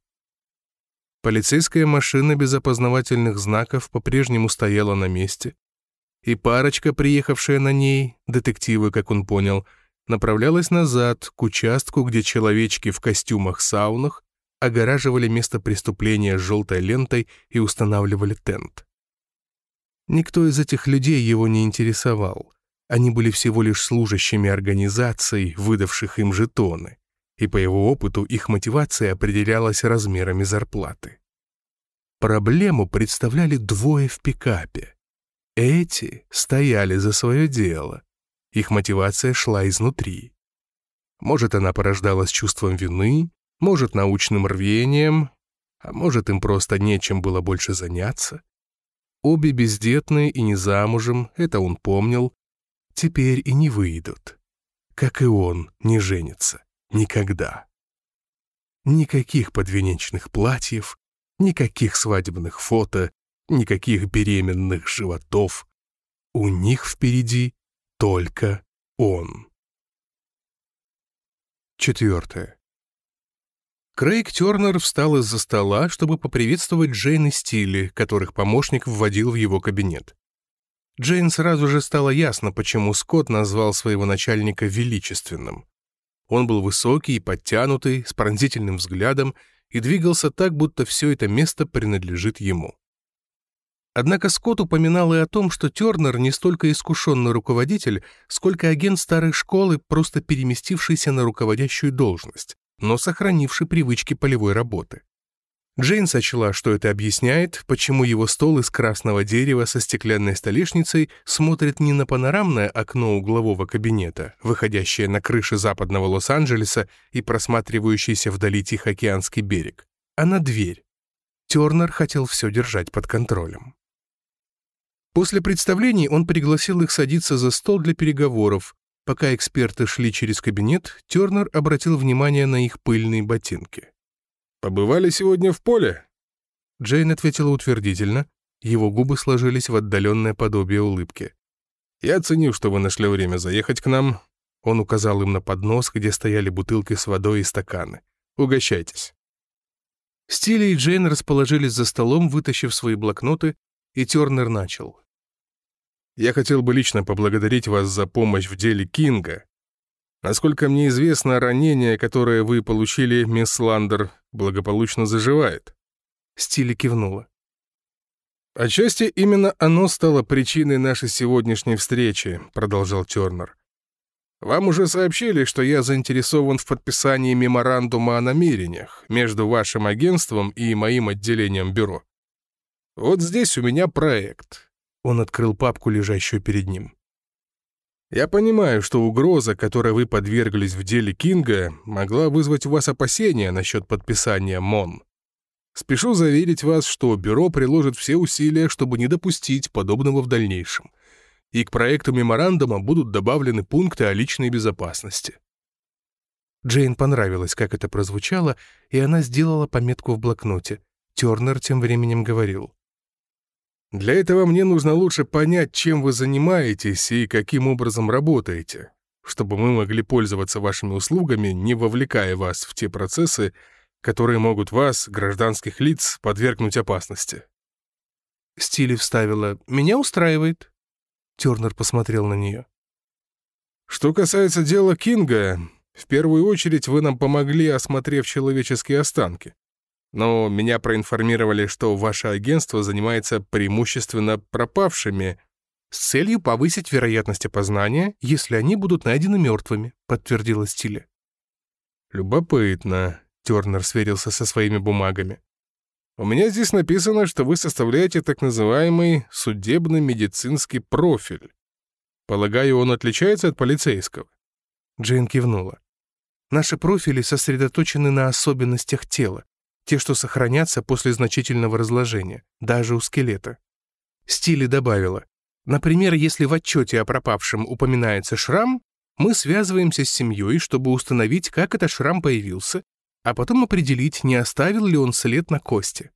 Полицейская машина без опознавательных знаков по-прежнему стояла на месте, и парочка, приехавшая на ней, детективы, как он понял, — направлялась назад, к участку, где человечки в костюмах-саунах огораживали место преступления желтой лентой и устанавливали тент. Никто из этих людей его не интересовал. Они были всего лишь служащими организаций, выдавших им жетоны. и по его опыту их мотивация определялась размерами зарплаты. Проблему представляли двое в пикапе. Эти стояли за свое дело. Их мотивация шла изнутри. Может, она порождалась чувством вины, может, научным рвением, а может, им просто нечем было больше заняться. Обе бездетные и не замужем, это он помнил, теперь и не выйдут. Как и он не женится. Никогда. Никаких подвенечных платьев, никаких свадебных фото, никаких беременных животов. У них впереди только он. Четвертое. Крейг Тернер встал из-за стола, чтобы поприветствовать Джейн и Стилли, которых помощник вводил в его кабинет. Джейн сразу же стало ясно, почему Скотт назвал своего начальника величественным. Он был высокий и подтянутый, с пронзительным взглядом и двигался так, будто все это место принадлежит ему. Однако Скотт упоминал и о том, что Тернер не столько искушенный руководитель, сколько агент старой школы, просто переместившийся на руководящую должность, но сохранивший привычки полевой работы. Джейн сочла, что это объясняет, почему его стол из красного дерева со стеклянной столешницей смотрит не на панорамное окно углового кабинета, выходящее на крыши западного Лос-Анджелеса и просматривающийся вдали Тихоокеанский берег, а на дверь. Тернер хотел все держать под контролем. После представлений он пригласил их садиться за стол для переговоров. Пока эксперты шли через кабинет, Тернер обратил внимание на их пыльные ботинки. «Побывали сегодня в поле?» Джейн ответила утвердительно. Его губы сложились в отдаленное подобие улыбки. «Я ценю, что вы нашли время заехать к нам». Он указал им на поднос, где стояли бутылки с водой и стаканы. «Угощайтесь». Стили и Джейн расположились за столом, вытащив свои блокноты, и Тернер начал. «Я хотел бы лично поблагодарить вас за помощь в деле Кинга. Насколько мне известно, ранение, которое вы получили, мисс Ландер, благополучно заживает». Стили кивнула. «Отчасти именно оно стало причиной нашей сегодняшней встречи», — продолжал Тернер. «Вам уже сообщили, что я заинтересован в подписании меморандума о намерениях между вашим агентством и моим отделением бюро. Вот здесь у меня проект». Он открыл папку, лежащую перед ним. Я понимаю, что угроза, которой вы подверглись в деле Кинга, могла вызвать у вас опасения насчет подписания МОН. Спешу заверить вас, что бюро приложит все усилия, чтобы не допустить подобного в дальнейшем. И к проекту меморандума будут добавлены пункты о личной безопасности. Джейн понравилось, как это прозвучало, и она сделала пометку в блокноте. Тернер тем временем говорил. Для этого мне нужно лучше понять, чем вы занимаетесь и каким образом работаете, чтобы мы могли пользоваться вашими услугами, не вовлекая вас в те процессы, которые могут вас, гражданских лиц, подвергнуть опасности». Стили вставила «Меня устраивает». Тернер посмотрел на нее. «Что касается дела Кинга, в первую очередь вы нам помогли, осмотрев человеческие останки но меня проинформировали, что ваше агентство занимается преимущественно пропавшими с целью повысить вероятность опознания, если они будут найдены мертвыми», — подтвердила Стиля. «Любопытно», — Тернер сверился со своими бумагами. «У меня здесь написано, что вы составляете так называемый судебно-медицинский профиль. Полагаю, он отличается от полицейского?» Джейн кивнула. «Наши профили сосредоточены на особенностях тела те, что сохранятся после значительного разложения, даже у скелета. Стили добавила, например, если в отчете о пропавшем упоминается шрам, мы связываемся с семьей, чтобы установить, как этот шрам появился, а потом определить, не оставил ли он след на кости.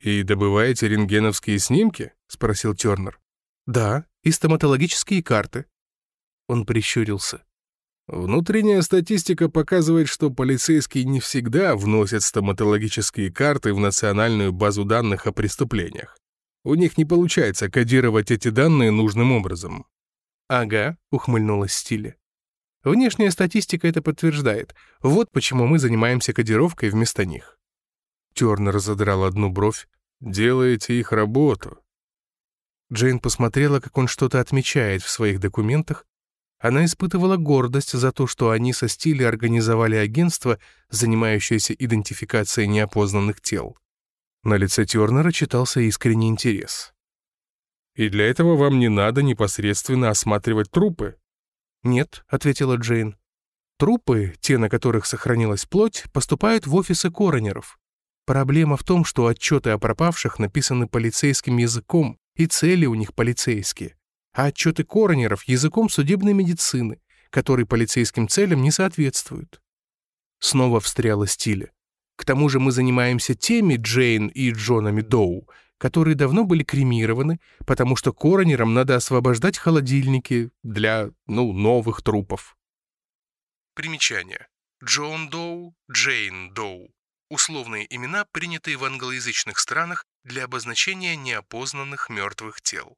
«И добываете рентгеновские снимки?» — спросил Тернер. «Да, и стоматологические карты». Он прищурился. Внутренняя статистика показывает, что полицейские не всегда вносят стоматологические карты в национальную базу данных о преступлениях. У них не получается кодировать эти данные нужным образом. «Ага», — ухмыльнулась Стиле. «Внешняя статистика это подтверждает. Вот почему мы занимаемся кодировкой вместо них». Тернер задрал одну бровь. «Делаете их работу». Джейн посмотрела, как он что-то отмечает в своих документах, Она испытывала гордость за то, что они со Стили организовали агентство, занимающееся идентификацией неопознанных тел. На лице Тернера читался искренний интерес. «И для этого вам не надо непосредственно осматривать трупы?» «Нет», — ответила Джейн. «Трупы, те, на которых сохранилась плоть, поступают в офисы коронеров. Проблема в том, что отчеты о пропавших написаны полицейским языком, и цели у них полицейские а отчеты коронеров языком судебной медицины, который полицейским целям не соответствует. Снова встряла стиля. К тому же мы занимаемся теми Джейн и Джонами Доу, которые давно были кремированы, потому что коронерам надо освобождать холодильники для, ну, новых трупов. Примечание. Джон Доу, Джейн Доу. Условные имена, принятые в англоязычных странах для обозначения неопознанных мертвых тел.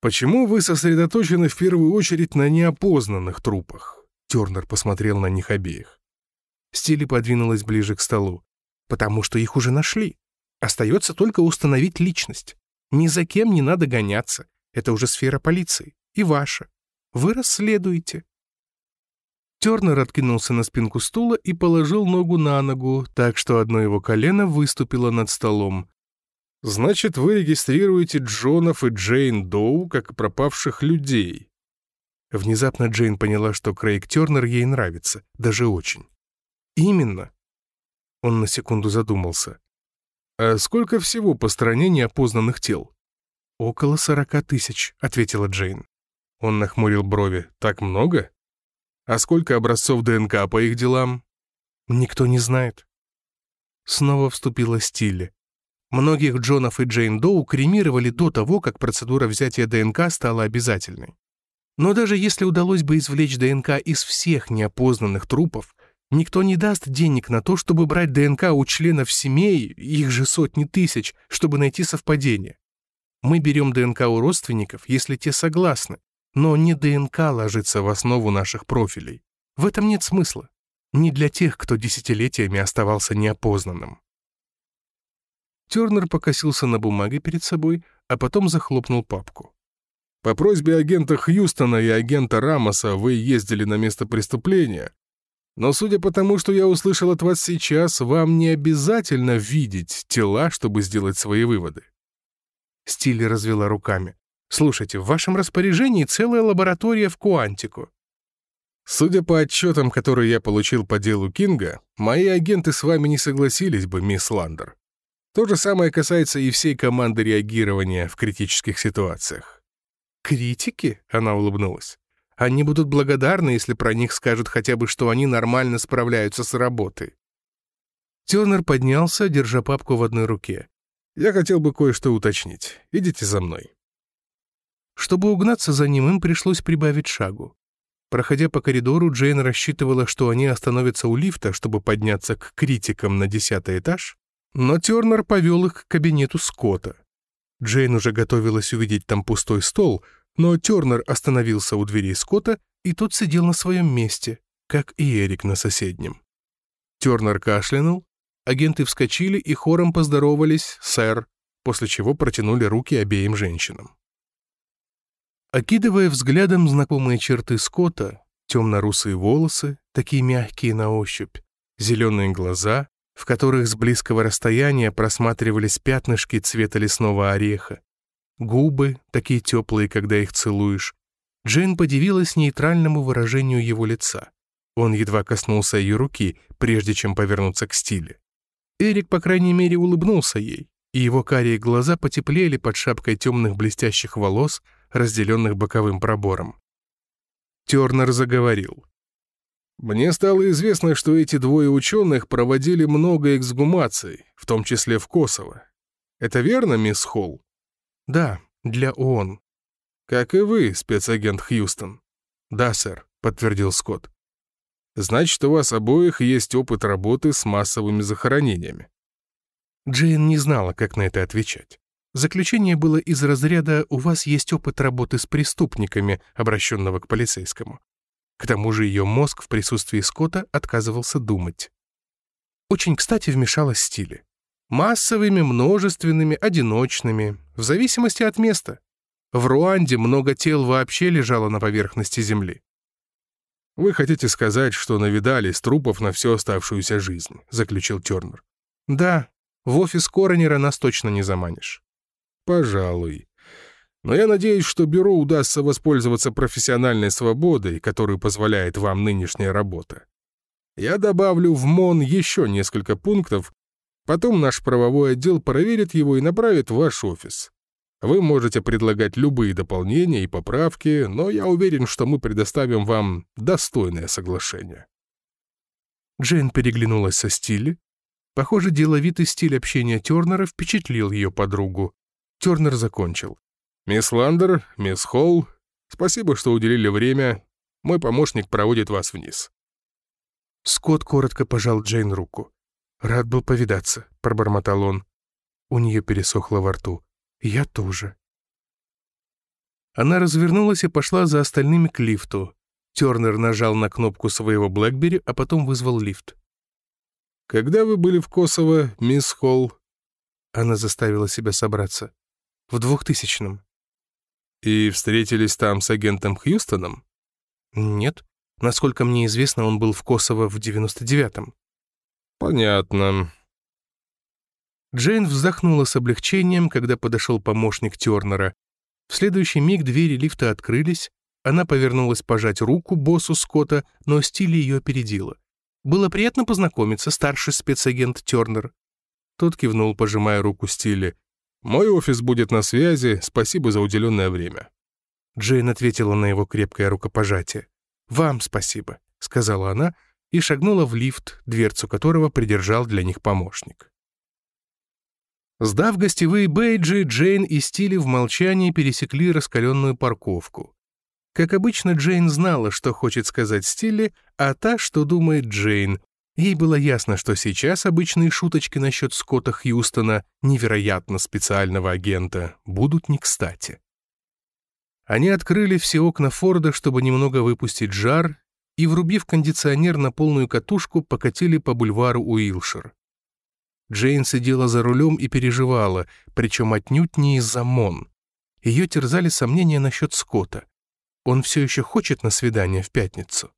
«Почему вы сосредоточены в первую очередь на неопознанных трупах?» Тернер посмотрел на них обеих. Стили подвинулась ближе к столу. «Потому что их уже нашли. Остается только установить личность. Ни за кем не надо гоняться. Это уже сфера полиции. И ваша. Вы расследуете». Тернер откинулся на спинку стула и положил ногу на ногу, так что одно его колено выступило над столом. Значит, вы регистрируете Джонов и Джейн Доу как пропавших людей. Внезапно Джейн поняла, что Крейг Тернер ей нравится, даже очень. Именно. Он на секунду задумался. А сколько всего по стране неопознанных тел? Около сорока тысяч, ответила Джейн. Он нахмурил брови. Так много? А сколько образцов ДНК по их делам? Никто не знает. Снова вступила Стилли. Многих Джонов и Джейн Доу кремировали до того, как процедура взятия ДНК стала обязательной. Но даже если удалось бы извлечь ДНК из всех неопознанных трупов, никто не даст денег на то, чтобы брать ДНК у членов семей, их же сотни тысяч, чтобы найти совпадение. Мы берем ДНК у родственников, если те согласны, но не ДНК ложится в основу наших профилей. В этом нет смысла. Не для тех, кто десятилетиями оставался неопознанным. Тернер покосился на бумаге перед собой, а потом захлопнул папку. «По просьбе агента Хьюстона и агента Рамоса вы ездили на место преступления, но судя по тому, что я услышал от вас сейчас, вам не обязательно видеть тела, чтобы сделать свои выводы». Стилли развела руками. «Слушайте, в вашем распоряжении целая лаборатория в Куантику. Судя по отчетам, которые я получил по делу Кинга, мои агенты с вами не согласились бы, мисс Ландер. То же самое касается и всей команды реагирования в критических ситуациях. «Критики?» — она улыбнулась. «Они будут благодарны, если про них скажут хотя бы, что они нормально справляются с работой». Тернер поднялся, держа папку в одной руке. «Я хотел бы кое-что уточнить. Идите за мной». Чтобы угнаться за ним, им пришлось прибавить шагу. Проходя по коридору, Джейн рассчитывала, что они остановятся у лифта, чтобы подняться к критикам на десятый этаж, но Тернер повел их к кабинету Скотта. Джейн уже готовилась увидеть там пустой стол, но Тернер остановился у двери Скотта, и тот сидел на своем месте, как и Эрик на соседнем. Тернер кашлянул, агенты вскочили и хором поздоровались «сэр», после чего протянули руки обеим женщинам. Окидывая взглядом знакомые черты Скотта, темно-русые волосы, такие мягкие на ощупь, зеленые глаза, в которых с близкого расстояния просматривались пятнышки цвета лесного ореха. Губы, такие теплые, когда их целуешь. Джейн подивилась нейтральному выражению его лица. Он едва коснулся ее руки, прежде чем повернуться к стиле. Эрик, по крайней мере, улыбнулся ей, и его карие глаза потеплели под шапкой темных блестящих волос, разделенных боковым пробором. Тернер заговорил. Мне стало известно, что эти двое ученых проводили много эксгумаций, в том числе в Косово. Это верно, мисс Холл? Да, для ООН. Как и вы, спецагент Хьюстон. Да, сэр, подтвердил Скотт. Значит, у вас обоих есть опыт работы с массовыми захоронениями. Джейн не знала, как на это отвечать. Заключение было из разряда «У вас есть опыт работы с преступниками», обращенного к полицейскому. К тому же ее мозг в присутствии Скотта отказывался думать. Очень кстати вмешалась стили. Массовыми, множественными, одиночными, в зависимости от места. В Руанде много тел вообще лежало на поверхности земли. «Вы хотите сказать, что навидались трупов на всю оставшуюся жизнь», — заключил Тернер. «Да, в офис Коронера нас точно не заманишь». «Пожалуй. Но я надеюсь, что бюро удастся воспользоваться профессиональной свободой, которую позволяет вам нынешняя работа. Я добавлю в МОН еще несколько пунктов, потом наш правовой отдел проверит его и направит в ваш офис. Вы можете предлагать любые дополнения и поправки, но я уверен, что мы предоставим вам достойное соглашение». Джейн переглянулась со Стилли. Похоже, деловитый стиль общения Тернера впечатлил ее подругу. Тернер закончил. «Мисс Ландер, мисс Холл, спасибо, что уделили время. Мой помощник проводит вас вниз». Скотт коротко пожал Джейн руку. «Рад был повидаться», — пробормотал он. У нее пересохло во рту. «Я тоже». Она развернулась и пошла за остальными к лифту. Тернер нажал на кнопку своего Блэкбери, а потом вызвал лифт. «Когда вы были в Косово, мисс Холл?» Она заставила себя собраться. «В двухтысячном». «И встретились там с агентом Хьюстоном?» «Нет. Насколько мне известно, он был в Косово в девяносто девятом». «Понятно. Джейн вздохнула с облегчением, когда подошел помощник Тернера. В следующий миг двери лифта открылись, она повернулась пожать руку боссу Скотта, но Стилли ее опередила. «Было приятно познакомиться, старший спецагент Тернер». Тот кивнул, пожимая руку Стилли. «Мой офис будет на связи, спасибо за уделенное время». Джейн ответила на его крепкое рукопожатие. «Вам спасибо», — сказала она и шагнула в лифт, дверцу которого придержал для них помощник. Сдав гостевые бейджи, Джейн и Стили в молчании пересекли раскаленную парковку. Как обычно, Джейн знала, что хочет сказать Стилли, а та, что думает Джейн. Ей было ясно, что сейчас обычные шуточки насчет Скотта Хьюстона, невероятно специального агента, будут не кстати. Они открыли все окна Форда, чтобы немного выпустить жар, и, врубив кондиционер на полную катушку, покатили по бульвару Уилшир. Джейн сидела за рулем и переживала, причем отнюдь не из-за Мон. Ее терзали сомнения насчет Скотта. Он все еще хочет на свидание в пятницу.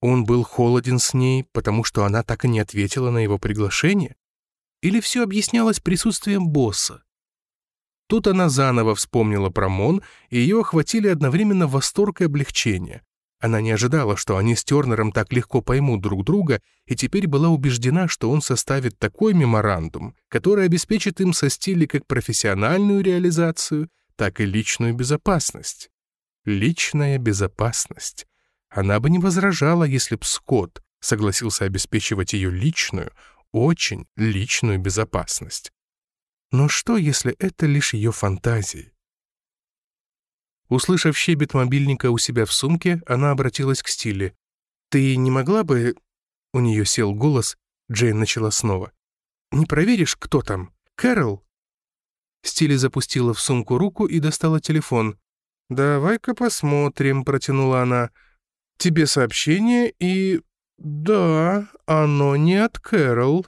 Он был холоден с ней, потому что она так и не ответила на его приглашение? Или все объяснялось присутствием босса? Тут она заново вспомнила про Мон, и ее охватили одновременно восторг и облегчение. Она не ожидала, что они с Тернером так легко поймут друг друга, и теперь была убеждена, что он составит такой меморандум, который обеспечит им со стили как профессиональную реализацию, так и личную безопасность. Личная безопасность. Она бы не возражала, если б Скотт согласился обеспечивать ее личную, очень личную безопасность. Но что, если это лишь ее фантазии? Услышав щебет мобильника у себя в сумке, она обратилась к Стиле. «Ты не могла бы...» У нее сел голос, Джейн начала снова. «Не проверишь, кто там? Кэрол?» Стиле запустила в сумку руку и достала телефон. «Давай-ка посмотрим», — протянула она. «Тебе сообщение и...» «Да, оно не от Кэрол».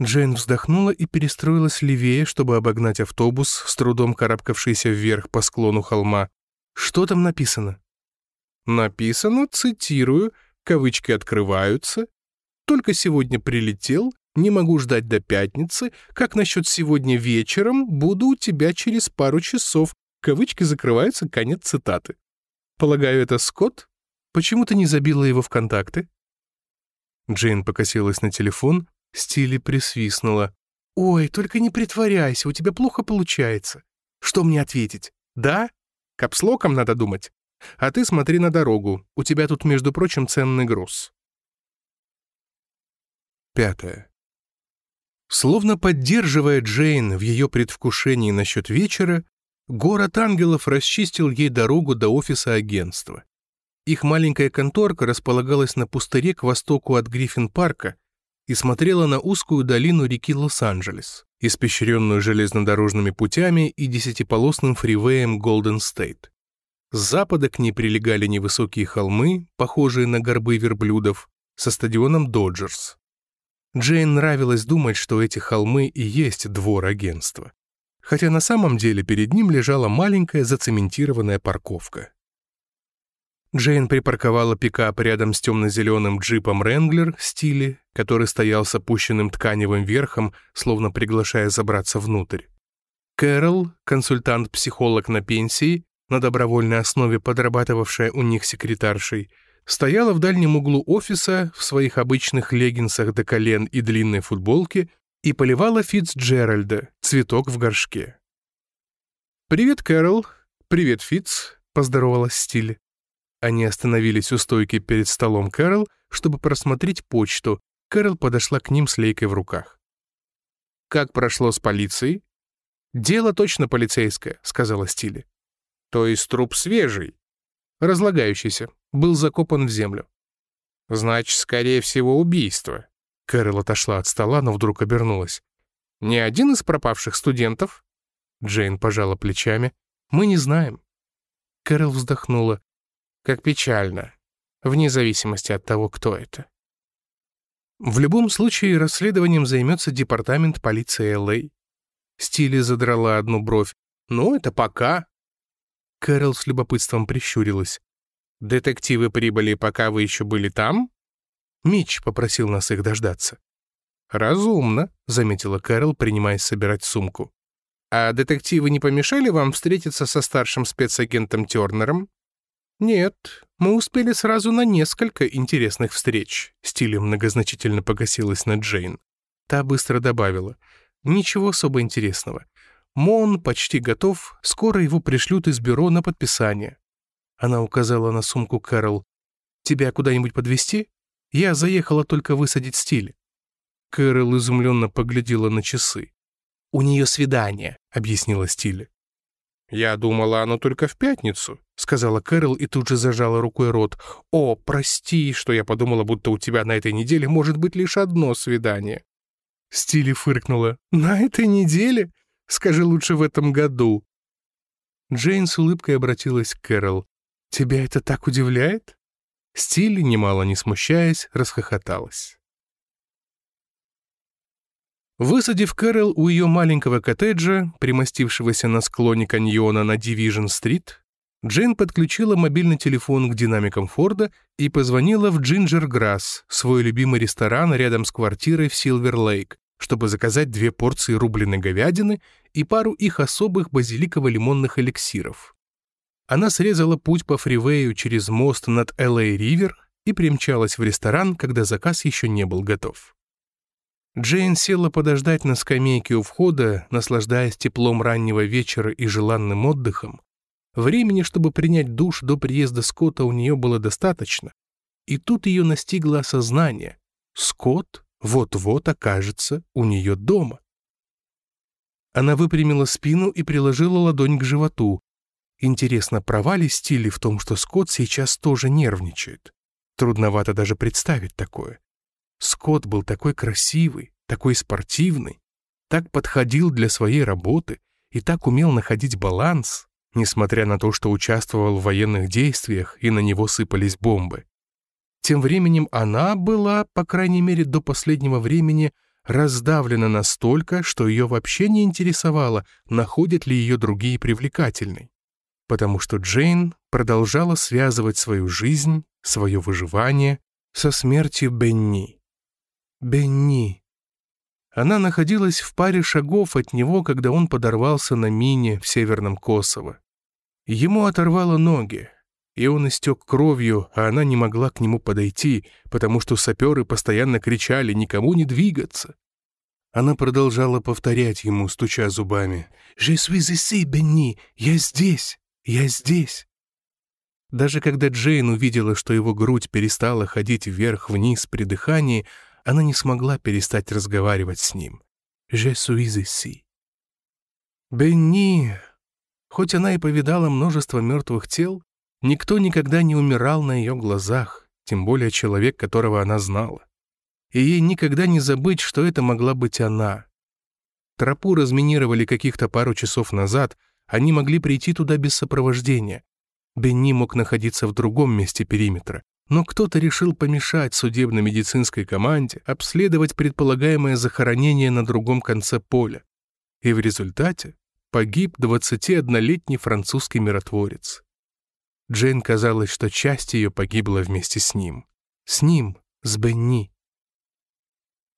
Джейн вздохнула и перестроилась левее, чтобы обогнать автобус, с трудом карабкавшийся вверх по склону холма. Что там написано? Написано, цитирую, кавычки открываются. «Только сегодня прилетел, не могу ждать до пятницы. Как насчет сегодня вечером? Буду у тебя через пару часов». Кавычки закрываются, конец цитаты. Полагаю, это Скотт? Почему ты не забила его в контакты? Джейн покосилась на телефон, Стили присвистнула. «Ой, только не притворяйся, у тебя плохо получается. Что мне ответить? Да? Капслоком надо думать. А ты смотри на дорогу, у тебя тут, между прочим, ценный груз». Пятое. Словно поддерживая Джейн в ее предвкушении насчет вечера, город ангелов расчистил ей дорогу до офиса агентства. Их маленькая конторка располагалась на пустыре к востоку от Гриффин-парка, и смотрела на узкую долину реки Лос-Анджелес, испещренную железнодорожными путями и десятиполосным фривеем Голден-Стейт. С запада к ней прилегали невысокие холмы, похожие на горбы верблюдов, со стадионом Доджерс. Джейн нравилось думать, что эти холмы и есть двор агентства. хотя на самом деле перед ним лежала маленькая зацементированная парковка. Джейн припарковала пикап рядом с темно-зеленым джипом «Ренглер» стиле, который стоял с опущенным тканевым верхом, словно приглашая забраться внутрь. Кэрол, консультант-психолог на пенсии, на добровольной основе подрабатывавшая у них секретаршей, стояла в дальнем углу офиса в своих обычных леггинсах до колен и длинной футболке и поливала Фитцджеральда, цветок в горшке. «Привет, Кэрол. Привет, Фитц», — поздоровалась Стиль. Они остановились у стойки перед столом Кэрол, чтобы просмотреть почту. Кэрол подошла к ним с лейкой в руках. «Как прошло с полицией?» «Дело точно полицейское», — сказала Стиле. «То есть труп свежий?» «Разлагающийся. Был закопан в землю». «Значит, скорее всего, убийство». Кэрол отошла от стола, но вдруг обернулась. «Не один из пропавших студентов?» Джейн пожала плечами. «Мы не знаем». Кэрол вздохнула. «Как печально, вне зависимости от того, кто это». В любом случае, расследованием займется департамент полиции Л.А. Стили задрала одну бровь. «Ну, это пока». Кэрол с любопытством прищурилась. «Детективы прибыли, пока вы еще были там?» Мич попросил нас их дождаться. «Разумно», — заметила Кэрол, принимаясь собирать сумку. «А детективы не помешали вам встретиться со старшим спецагентом Тернером?» «Нет, мы успели сразу на несколько интересных встреч», — стилем многозначительно погасилась на Джейн. Та быстро добавила. «Ничего особо интересного. Мон почти готов, скоро его пришлют из бюро на подписание». Она указала на сумку Кэрол. «Тебя куда-нибудь подвезти? Я заехала только высадить стиль». Кэрол изумленно поглядела на часы. «У нее свидание», — объяснила Стиль. «Я думала, оно только в пятницу», — сказала Кэрол и тут же зажала рукой рот. «О, прости, что я подумала, будто у тебя на этой неделе может быть лишь одно свидание». Стили фыркнула. «На этой неделе? Скажи лучше в этом году». Джейн с улыбкой обратилась к Кэрол. «Тебя это так удивляет?» Стиль, немало не смущаясь, расхохоталась. Высадив Кэрол у ее маленького коттеджа, примостившегося на склоне каньона на Дивижн-стрит, Джейн подключила мобильный телефон к динамикам Форда и позвонила в Джинджер Грасс, свой любимый ресторан рядом с квартирой в Силвер-Лейк, чтобы заказать две порции рубленой говядины и пару их особых базиликово-лимонных эликсиров. Она срезала путь по фривею через мост над Л.А.-Ривер и примчалась в ресторан, когда заказ еще не был готов. Джейн села подождать на скамейке у входа, наслаждаясь теплом раннего вечера и желанным отдыхом. Времени, чтобы принять душ до приезда Скотта, у нее было достаточно. И тут ее настигло осознание. Скотт вот-вот окажется у нее дома. Она выпрямила спину и приложила ладонь к животу. Интересно, права ли стили в том, что Скотт сейчас тоже нервничает? Трудновато даже представить такое. Скотт был такой красивый, такой спортивный, так подходил для своей работы и так умел находить баланс, несмотря на то, что участвовал в военных действиях и на него сыпались бомбы. Тем временем она была, по крайней мере до последнего времени, раздавлена настолько, что ее вообще не интересовало, находят ли ее другие привлекательной. Потому что Джейн продолжала связывать свою жизнь, свое выживание со смертью Бенни. Бенни. Она находилась в паре шагов от него, когда он подорвался на мине в северном Косово. Ему оторвало ноги, и он истек кровью, а она не могла к нему подойти, потому что саперы постоянно кричали «никому не двигаться». Она продолжала повторять ему, стуча зубами «Je suis ici, Бенни! Я здесь! Я здесь!» Даже когда Джейн увидела, что его грудь перестала ходить вверх-вниз при дыхании, она не смогла перестать разговаривать с ним. «Je suis ici». Бенни, хоть она и повидала множество мертвых тел, никто никогда не умирал на ее глазах, тем более человек, которого она знала. И ей никогда не забыть, что это могла быть она. Тропу разминировали каких-то пару часов назад, они могли прийти туда без сопровождения. Бенни мог находиться в другом месте периметра, но кто-то решил помешать судебно-медицинской команде обследовать предполагаемое захоронение на другом конце поля. И в результате погиб 21-летний французский миротворец. Джейн казалось, что часть ее погибла вместе с ним. С ним, с Бенни.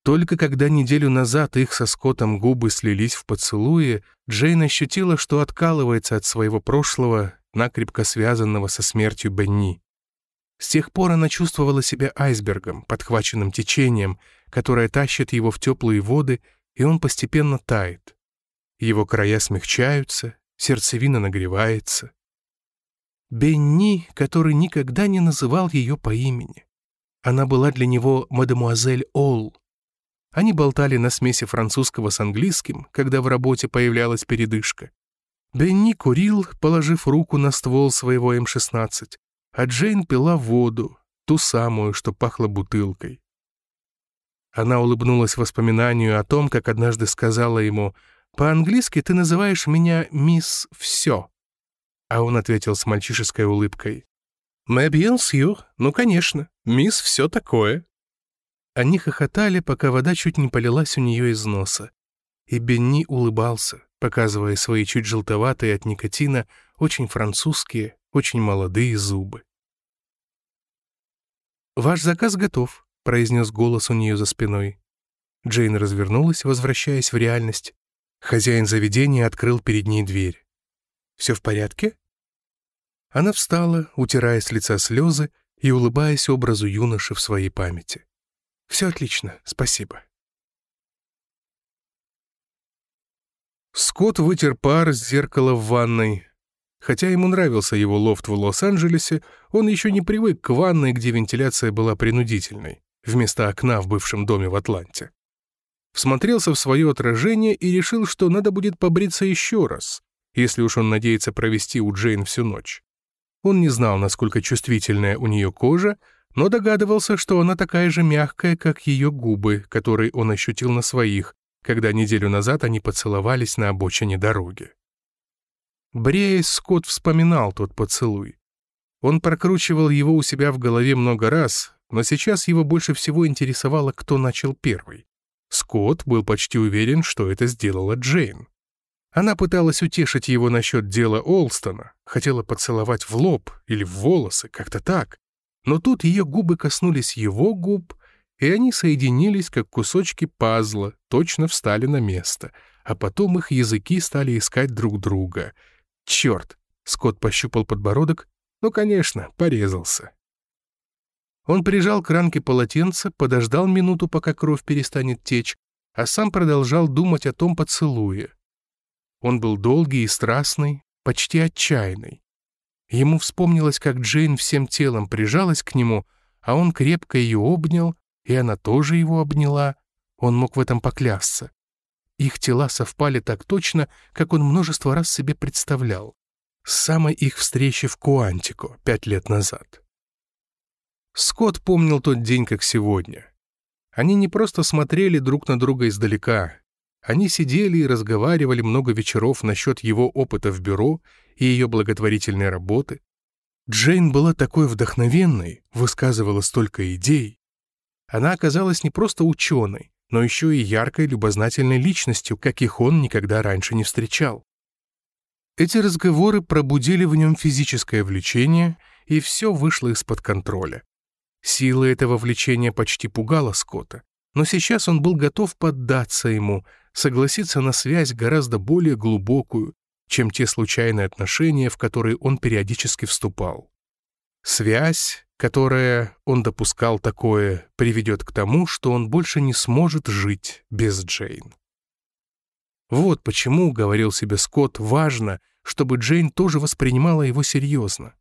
Только когда неделю назад их со Скоттом губы слились в поцелуе, Джейн ощутила, что откалывается от своего прошлого, накрепко связанного со смертью Бенни. С тех пор она чувствовала себя айсбергом, подхваченным течением, которое тащит его в теплые воды, и он постепенно тает. Его края смягчаются, сердцевина нагревается. Бенни, который никогда не называл ее по имени. Она была для него мадемуазель Олл. Они болтали на смеси французского с английским, когда в работе появлялась передышка. Бенни курил, положив руку на ствол своего М-16, а Джейн пила воду, ту самую, что пахла бутылкой. Она улыбнулась воспоминанию о том, как однажды сказала ему «По-английски ты называешь меня мисс Все». А он ответил с мальчишеской улыбкой «Mais bien sûr, ну, конечно, мисс все такое». Они хохотали, пока вода чуть не полилась у нее из носа. И Бенни улыбался, показывая свои чуть желтоватые от никотина, очень французские, очень молодые зубы. «Ваш заказ готов», — произнес голос у нее за спиной. Джейн развернулась, возвращаясь в реальность. Хозяин заведения открыл перед ней дверь. «Все в порядке?» Она встала, утирая с лица слезы и улыбаясь образу юноши в своей памяти. «Все отлично, спасибо». Скотт вытер пар с зеркала в ванной. Хотя ему нравился его лофт в Лос-Анджелесе, он еще не привык к ванной, где вентиляция была принудительной, вместо окна в бывшем доме в Атланте. Всмотрелся в свое отражение и решил, что надо будет побриться еще раз, если уж он надеется провести у Джейн всю ночь. Он не знал, насколько чувствительная у нее кожа, но догадывался, что она такая же мягкая, как ее губы, которые он ощутил на своих, когда неделю назад они поцеловались на обочине дороги. Бреясь, Скотт вспоминал тот поцелуй. Он прокручивал его у себя в голове много раз, но сейчас его больше всего интересовало, кто начал первый. Скотт был почти уверен, что это сделала Джейн. Она пыталась утешить его насчет дела Олстона, хотела поцеловать в лоб или в волосы, как-то так. Но тут ее губы коснулись его губ, и они соединились, как кусочки пазла, точно встали на место, а потом их языки стали искать друг друга. Черт! Скотт пощупал подбородок, ну, конечно, порезался. Он прижал к ранке полотенце, подождал минуту, пока кровь перестанет течь, а сам продолжал думать о том поцелуе. Он был долгий и страстный, почти отчаянный. Ему вспомнилось, как Джейн всем телом прижалась к нему, а он крепко ее обнял, и она тоже его обняла. Он мог в этом поклясться. Их тела совпали так точно, как он множество раз себе представлял. С самой их встречи в Куантико пять лет назад. Скотт помнил тот день, как сегодня. Они не просто смотрели друг на друга издалека, они сидели и разговаривали много вечеров насчет его опыта в бюро и ее благотворительной работы. Джейн была такой вдохновенной, высказывала столько идей. Она оказалась не просто ученой, но еще и яркой, любознательной личностью, каких он никогда раньше не встречал. Эти разговоры пробудили в нем физическое влечение, и все вышло из-под контроля. Сила этого влечения почти пугала Скотта, но сейчас он был готов поддаться ему, согласиться на связь гораздо более глубокую, чем те случайные отношения, в которые он периодически вступал. Связь, которая, он допускал такое, приведет к тому, что он больше не сможет жить без Джейн. Вот почему, говорил себе Скотт, важно, чтобы Джейн тоже воспринимала его серьезно.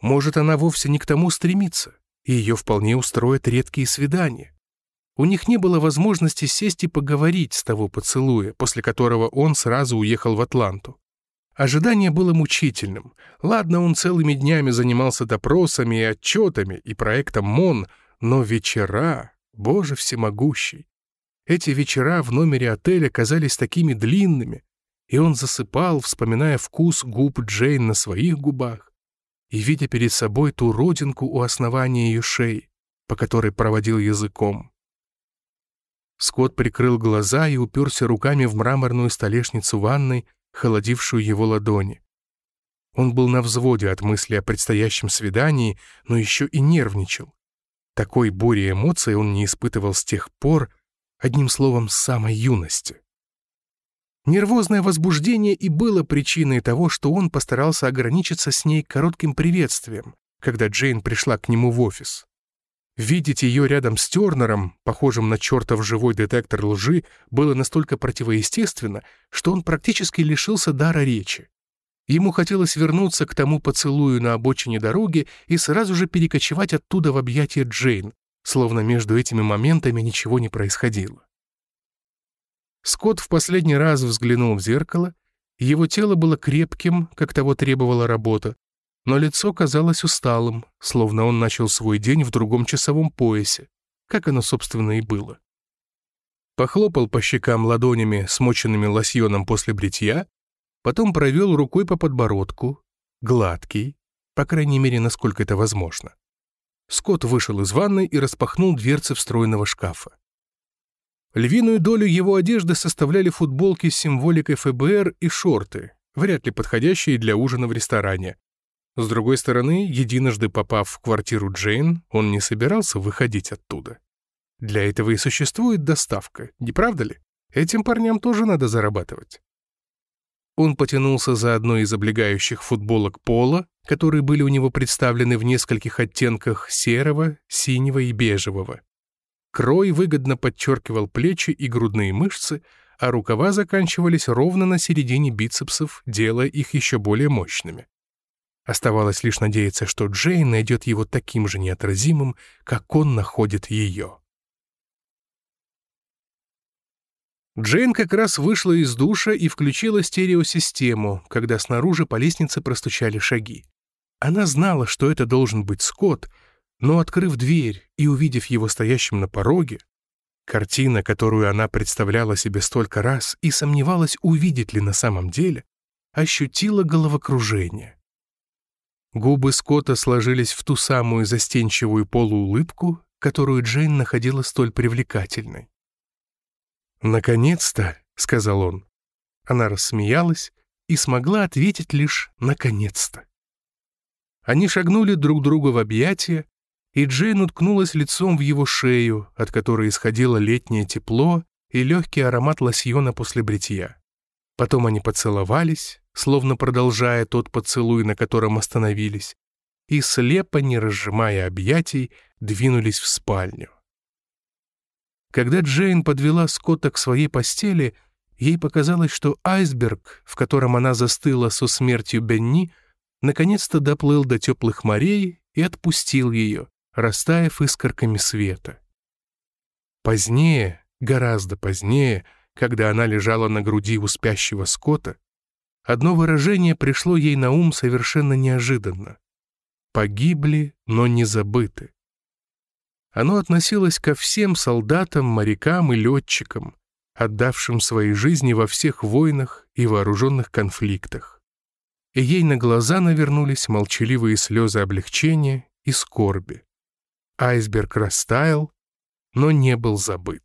Может, она вовсе не к тому стремится, и ее вполне устроят редкие свидания. У них не было возможности сесть и поговорить с того поцелуя, после которого он сразу уехал в Атланту. Ожидание было мучительным. Ладно, он целыми днями занимался допросами и отчетами, и проектом МОН, но вечера, боже всемогущий. Эти вечера в номере отеля казались такими длинными, и он засыпал, вспоминая вкус губ Джейн на своих губах и видя перед собой ту родинку у основания ее шеи, по которой проводил языком. Скотт прикрыл глаза и уперся руками в мраморную столешницу ванной, холодившую его ладони. Он был на взводе от мысли о предстоящем свидании, но еще и нервничал. Такой бури эмоций он не испытывал с тех пор, одним словом, с самой юности. Нервозное возбуждение и было причиной того, что он постарался ограничиться с ней коротким приветствием, когда Джейн пришла к нему в офис. Видеть ее рядом с Тернером, похожим на чертов живой детектор лжи, было настолько противоестественно, что он практически лишился дара речи. Ему хотелось вернуться к тому поцелую на обочине дороги и сразу же перекочевать оттуда в объятия Джейн, словно между этими моментами ничего не происходило. Скотт в последний раз взглянул в зеркало, его тело было крепким, как того требовала работа, но лицо казалось усталым, словно он начал свой день в другом часовом поясе, как оно, собственно, и было. Похлопал по щекам ладонями, смоченными лосьоном после бритья, Потом провел рукой по подбородку, гладкий, по крайней мере, насколько это возможно. Скотт вышел из ванной и распахнул дверцы встроенного шкафа. Львиную долю его одежды составляли футболки с символикой ФБР и шорты, вряд ли подходящие для ужина в ресторане. С другой стороны, единожды попав в квартиру Джейн, он не собирался выходить оттуда. Для этого и существует доставка, не правда ли? Этим парням тоже надо зарабатывать. Он потянулся за одной из облегающих футболок пола, которые были у него представлены в нескольких оттенках серого, синего и бежевого. Крой выгодно подчеркивал плечи и грудные мышцы, а рукава заканчивались ровно на середине бицепсов, делая их еще более мощными. Оставалось лишь надеяться, что Джейн найдет его таким же неотразимым, как он находит ее. Джейн как раз вышла из душа и включила стереосистему, когда снаружи по лестнице простучали шаги. Она знала, что это должен быть Скотт, но, открыв дверь и увидев его стоящим на пороге, картина, которую она представляла себе столько раз и сомневалась, увидеть ли на самом деле, ощутила головокружение. Губы Скотта сложились в ту самую застенчивую полуулыбку, которую Джейн находила столь привлекательной. «Наконец-то», — сказал он. Она рассмеялась и смогла ответить лишь «наконец-то». Они шагнули друг другу в объятия, и Джейн уткнулась лицом в его шею, от которой исходило летнее тепло и легкий аромат лосьона после бритья. Потом они поцеловались, словно продолжая тот поцелуй, на котором остановились, и, слепо не разжимая объятий, двинулись в спальню. Когда Джейн подвела Скотта к своей постели, ей показалось, что айсберг, в котором она застыла со смертью Бенни, наконец-то доплыл до теплых морей и отпустил ее, растаяв искорками света. Позднее, гораздо позднее, когда она лежала на груди у спящего Скотта, одно выражение пришло ей на ум совершенно неожиданно. «Погибли, но не забыты». Оно относилось ко всем солдатам, морякам и летчикам, отдавшим свои жизни во всех войнах и вооруженных конфликтах. И ей на глаза навернулись молчаливые слезы облегчения и скорби. Айсберг растаял, но не был забыт.